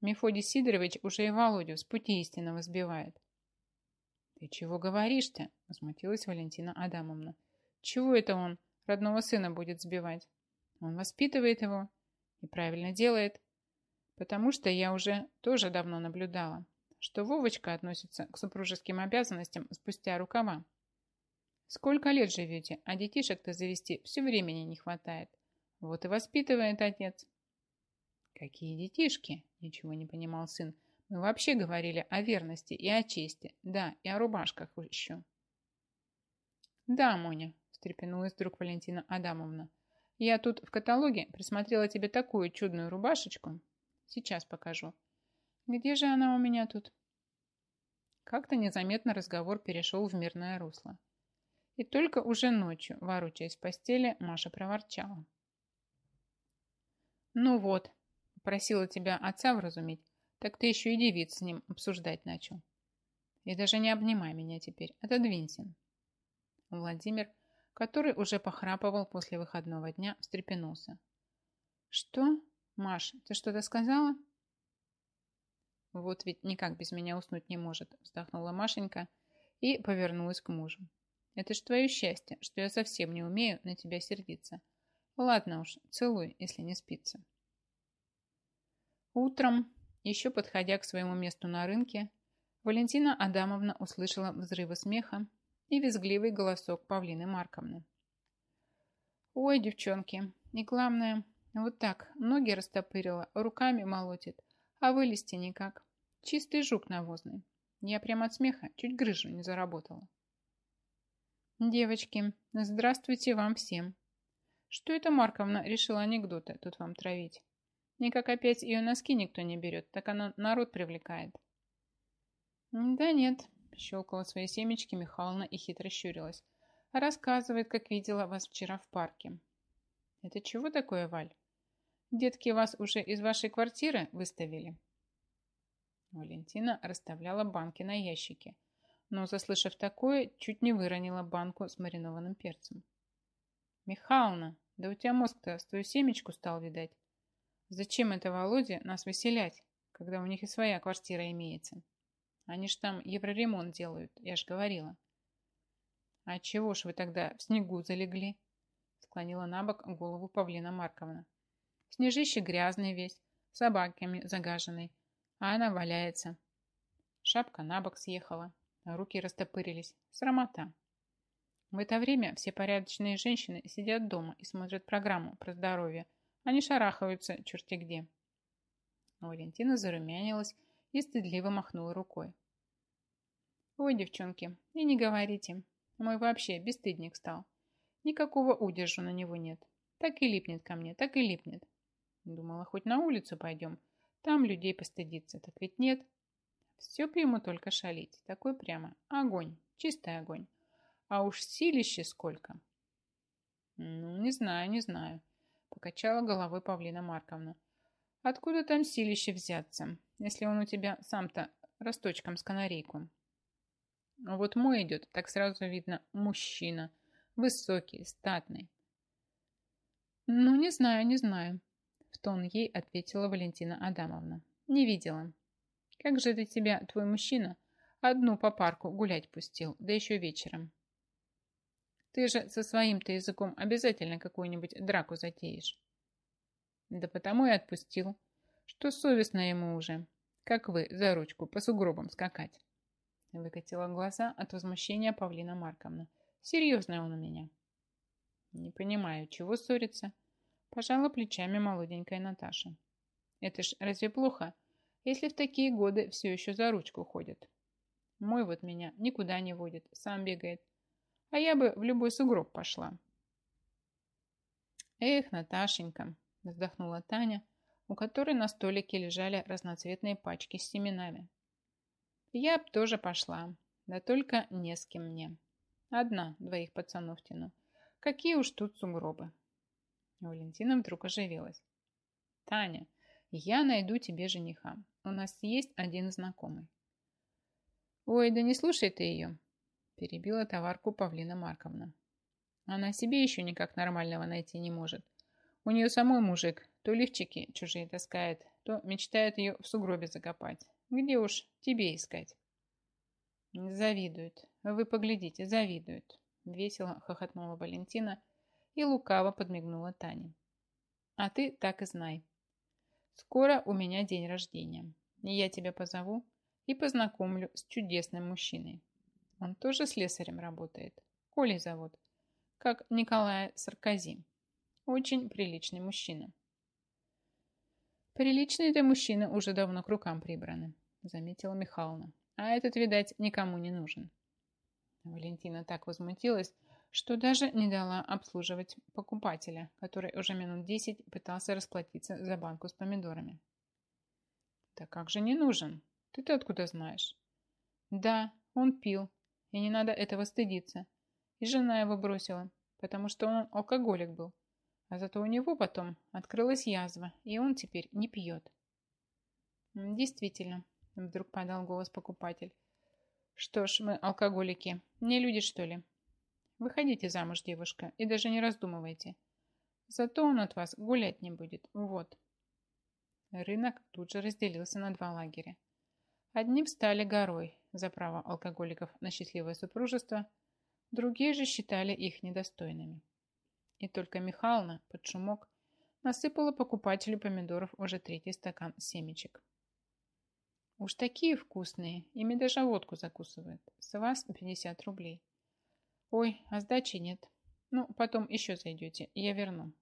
Мефодий Сидорович уже и Володю с пути истинного сбивает. Ты чего говоришь-то? Возмутилась Валентина Адамовна. Чего это он родного сына будет сбивать? Он воспитывает его и правильно делает. Потому что я уже тоже давно наблюдала, что Вовочка относится к супружеским обязанностям спустя рукава. Сколько лет живете, а детишек-то завести все времени не хватает. Вот и воспитывает отец. Какие детишки? Ничего не понимал сын. Мы вообще говорили о верности и о чести. Да, и о рубашках еще. Да, Моня, встрепенулась вдруг Валентина Адамовна. Я тут в каталоге присмотрела тебе такую чудную рубашечку. Сейчас покажу. Где же она у меня тут? Как-то незаметно разговор перешел в мирное русло. И только уже ночью, ворочаясь в постели, Маша проворчала. «Ну вот, просила тебя отца вразумить, так ты еще и девиц с ним обсуждать начал. И даже не обнимай меня теперь, отодвинься». Владимир, который уже похрапывал после выходного дня, встрепенулся. «Что? Маш, ты что-то сказала?» «Вот ведь никак без меня уснуть не может», вздохнула Машенька и повернулась к мужу. Это ж твое счастье, что я совсем не умею на тебя сердиться. Ладно уж, целуй, если не спится. Утром, еще подходя к своему месту на рынке, Валентина Адамовна услышала взрывы смеха и визгливый голосок Павлины Марковны. «Ой, девчонки, и главное, вот так, ноги растопырила, руками молотит, а вылезти никак. Чистый жук навозный. Я прямо от смеха чуть грыжу не заработала». «Девочки, здравствуйте вам всем. Что это Марковна решила анекдоты тут вам травить? Никак опять ее носки никто не берет, так она народ привлекает». «Да нет», – щелкала свои семечки Михайловна и хитро щурилась. «Рассказывает, как видела вас вчера в парке». «Это чего такое, Валь? Детки вас уже из вашей квартиры выставили?» Валентина расставляла банки на ящике – но, заслышав такое, чуть не выронила банку с маринованным перцем. «Михална, да у тебя мозг-то с твою семечку стал видать. Зачем это Володе нас выселять, когда у них и своя квартира имеется? Они ж там евроремонт делают, я ж говорила». «А чего ж вы тогда в снегу залегли?» склонила на бок голову Павлина Марковна. «Снежище грязный весь, собаками загаженный, а она валяется. Шапка на бок съехала, Руки растопырились. Срамота. В это время все порядочные женщины сидят дома и смотрят программу про здоровье. Они шарахаются черти где. Валентина зарумянилась и стыдливо махнула рукой. Ой, девчонки, и не говорите. Мой вообще бесстыдник стал. Никакого удержу на него нет. Так и липнет ко мне, так и липнет. Думала, хоть на улицу пойдем. Там людей постыдиться. Так ведь нет. Все бы ему только шалить. Такой прямо огонь, чистый огонь. А уж силище сколько. Ну, не знаю, не знаю. Покачала головой Павлина Марковна. Откуда там силище взяться, если он у тебя сам-то росточком с канарейку? Вот мой идет, так сразу видно, мужчина. Высокий, статный. Ну, не знаю, не знаю. В тон ей ответила Валентина Адамовна. Не видела. Как же это тебя, твой мужчина, одну по парку гулять пустил, да еще вечером? Ты же со своим-то языком обязательно какую-нибудь драку затеешь. Да потому и отпустил, что совестно ему уже, как вы, за ручку по сугробам скакать. Выкатила глаза от возмущения Павлина Марковна. Серьезно он у меня. Не понимаю, чего ссориться? Пожала плечами молоденькая Наташа. Это ж разве плохо, если в такие годы все еще за ручку ходят. Мой вот меня никуда не водит, сам бегает. А я бы в любой сугроб пошла. Эх, Наташенька, вздохнула Таня, у которой на столике лежали разноцветные пачки с семенами. Я б тоже пошла, да только не с кем мне. Одна двоих пацанов тяну. Какие уж тут сугробы. Валентина вдруг оживилась. Таня, я найду тебе жениха. У нас есть один знакомый. Ой, да не слушай ты ее, перебила товарку Павлина Марковна. Она себе еще никак нормального найти не может. У нее самой мужик то лифчики чужие таскает, то мечтает ее в сугробе закопать. Где уж тебе искать? Завидуют. Вы поглядите, завидуют. Весело хохотнула Валентина и лукаво подмигнула Тане. А ты так и знай. Скоро у меня день рождения. Я тебя позову и познакомлю с чудесным мужчиной. Он тоже слесарем работает. Колей зовут. Как Николай Саркози. Очень приличный мужчина. Приличные-то мужчины уже давно к рукам прибраны, заметила Михайловна. А этот, видать, никому не нужен. Валентина так возмутилась, что даже не дала обслуживать покупателя, который уже минут десять пытался расплатиться за банку с помидорами. «Да как же не нужен? Ты-то откуда знаешь?» «Да, он пил, и не надо этого стыдиться. И жена его бросила, потому что он алкоголик был. А зато у него потом открылась язва, и он теперь не пьет». «Действительно, Вдруг подал голос покупатель. Что ж, мы алкоголики. Не люди, что ли? Выходите замуж, девушка, и даже не раздумывайте. Зато он от вас гулять не будет. Вот. Рынок тут же разделился на два лагеря. Одни встали горой за право алкоголиков на счастливое супружество, другие же считали их недостойными. И только Михайловна под шумок насыпала покупателю помидоров уже третий стакан семечек. Уж такие вкусные, ими даже водку закусывают. С вас 50 рублей. Ой, а сдачи нет. Ну, потом еще зайдете, я верну.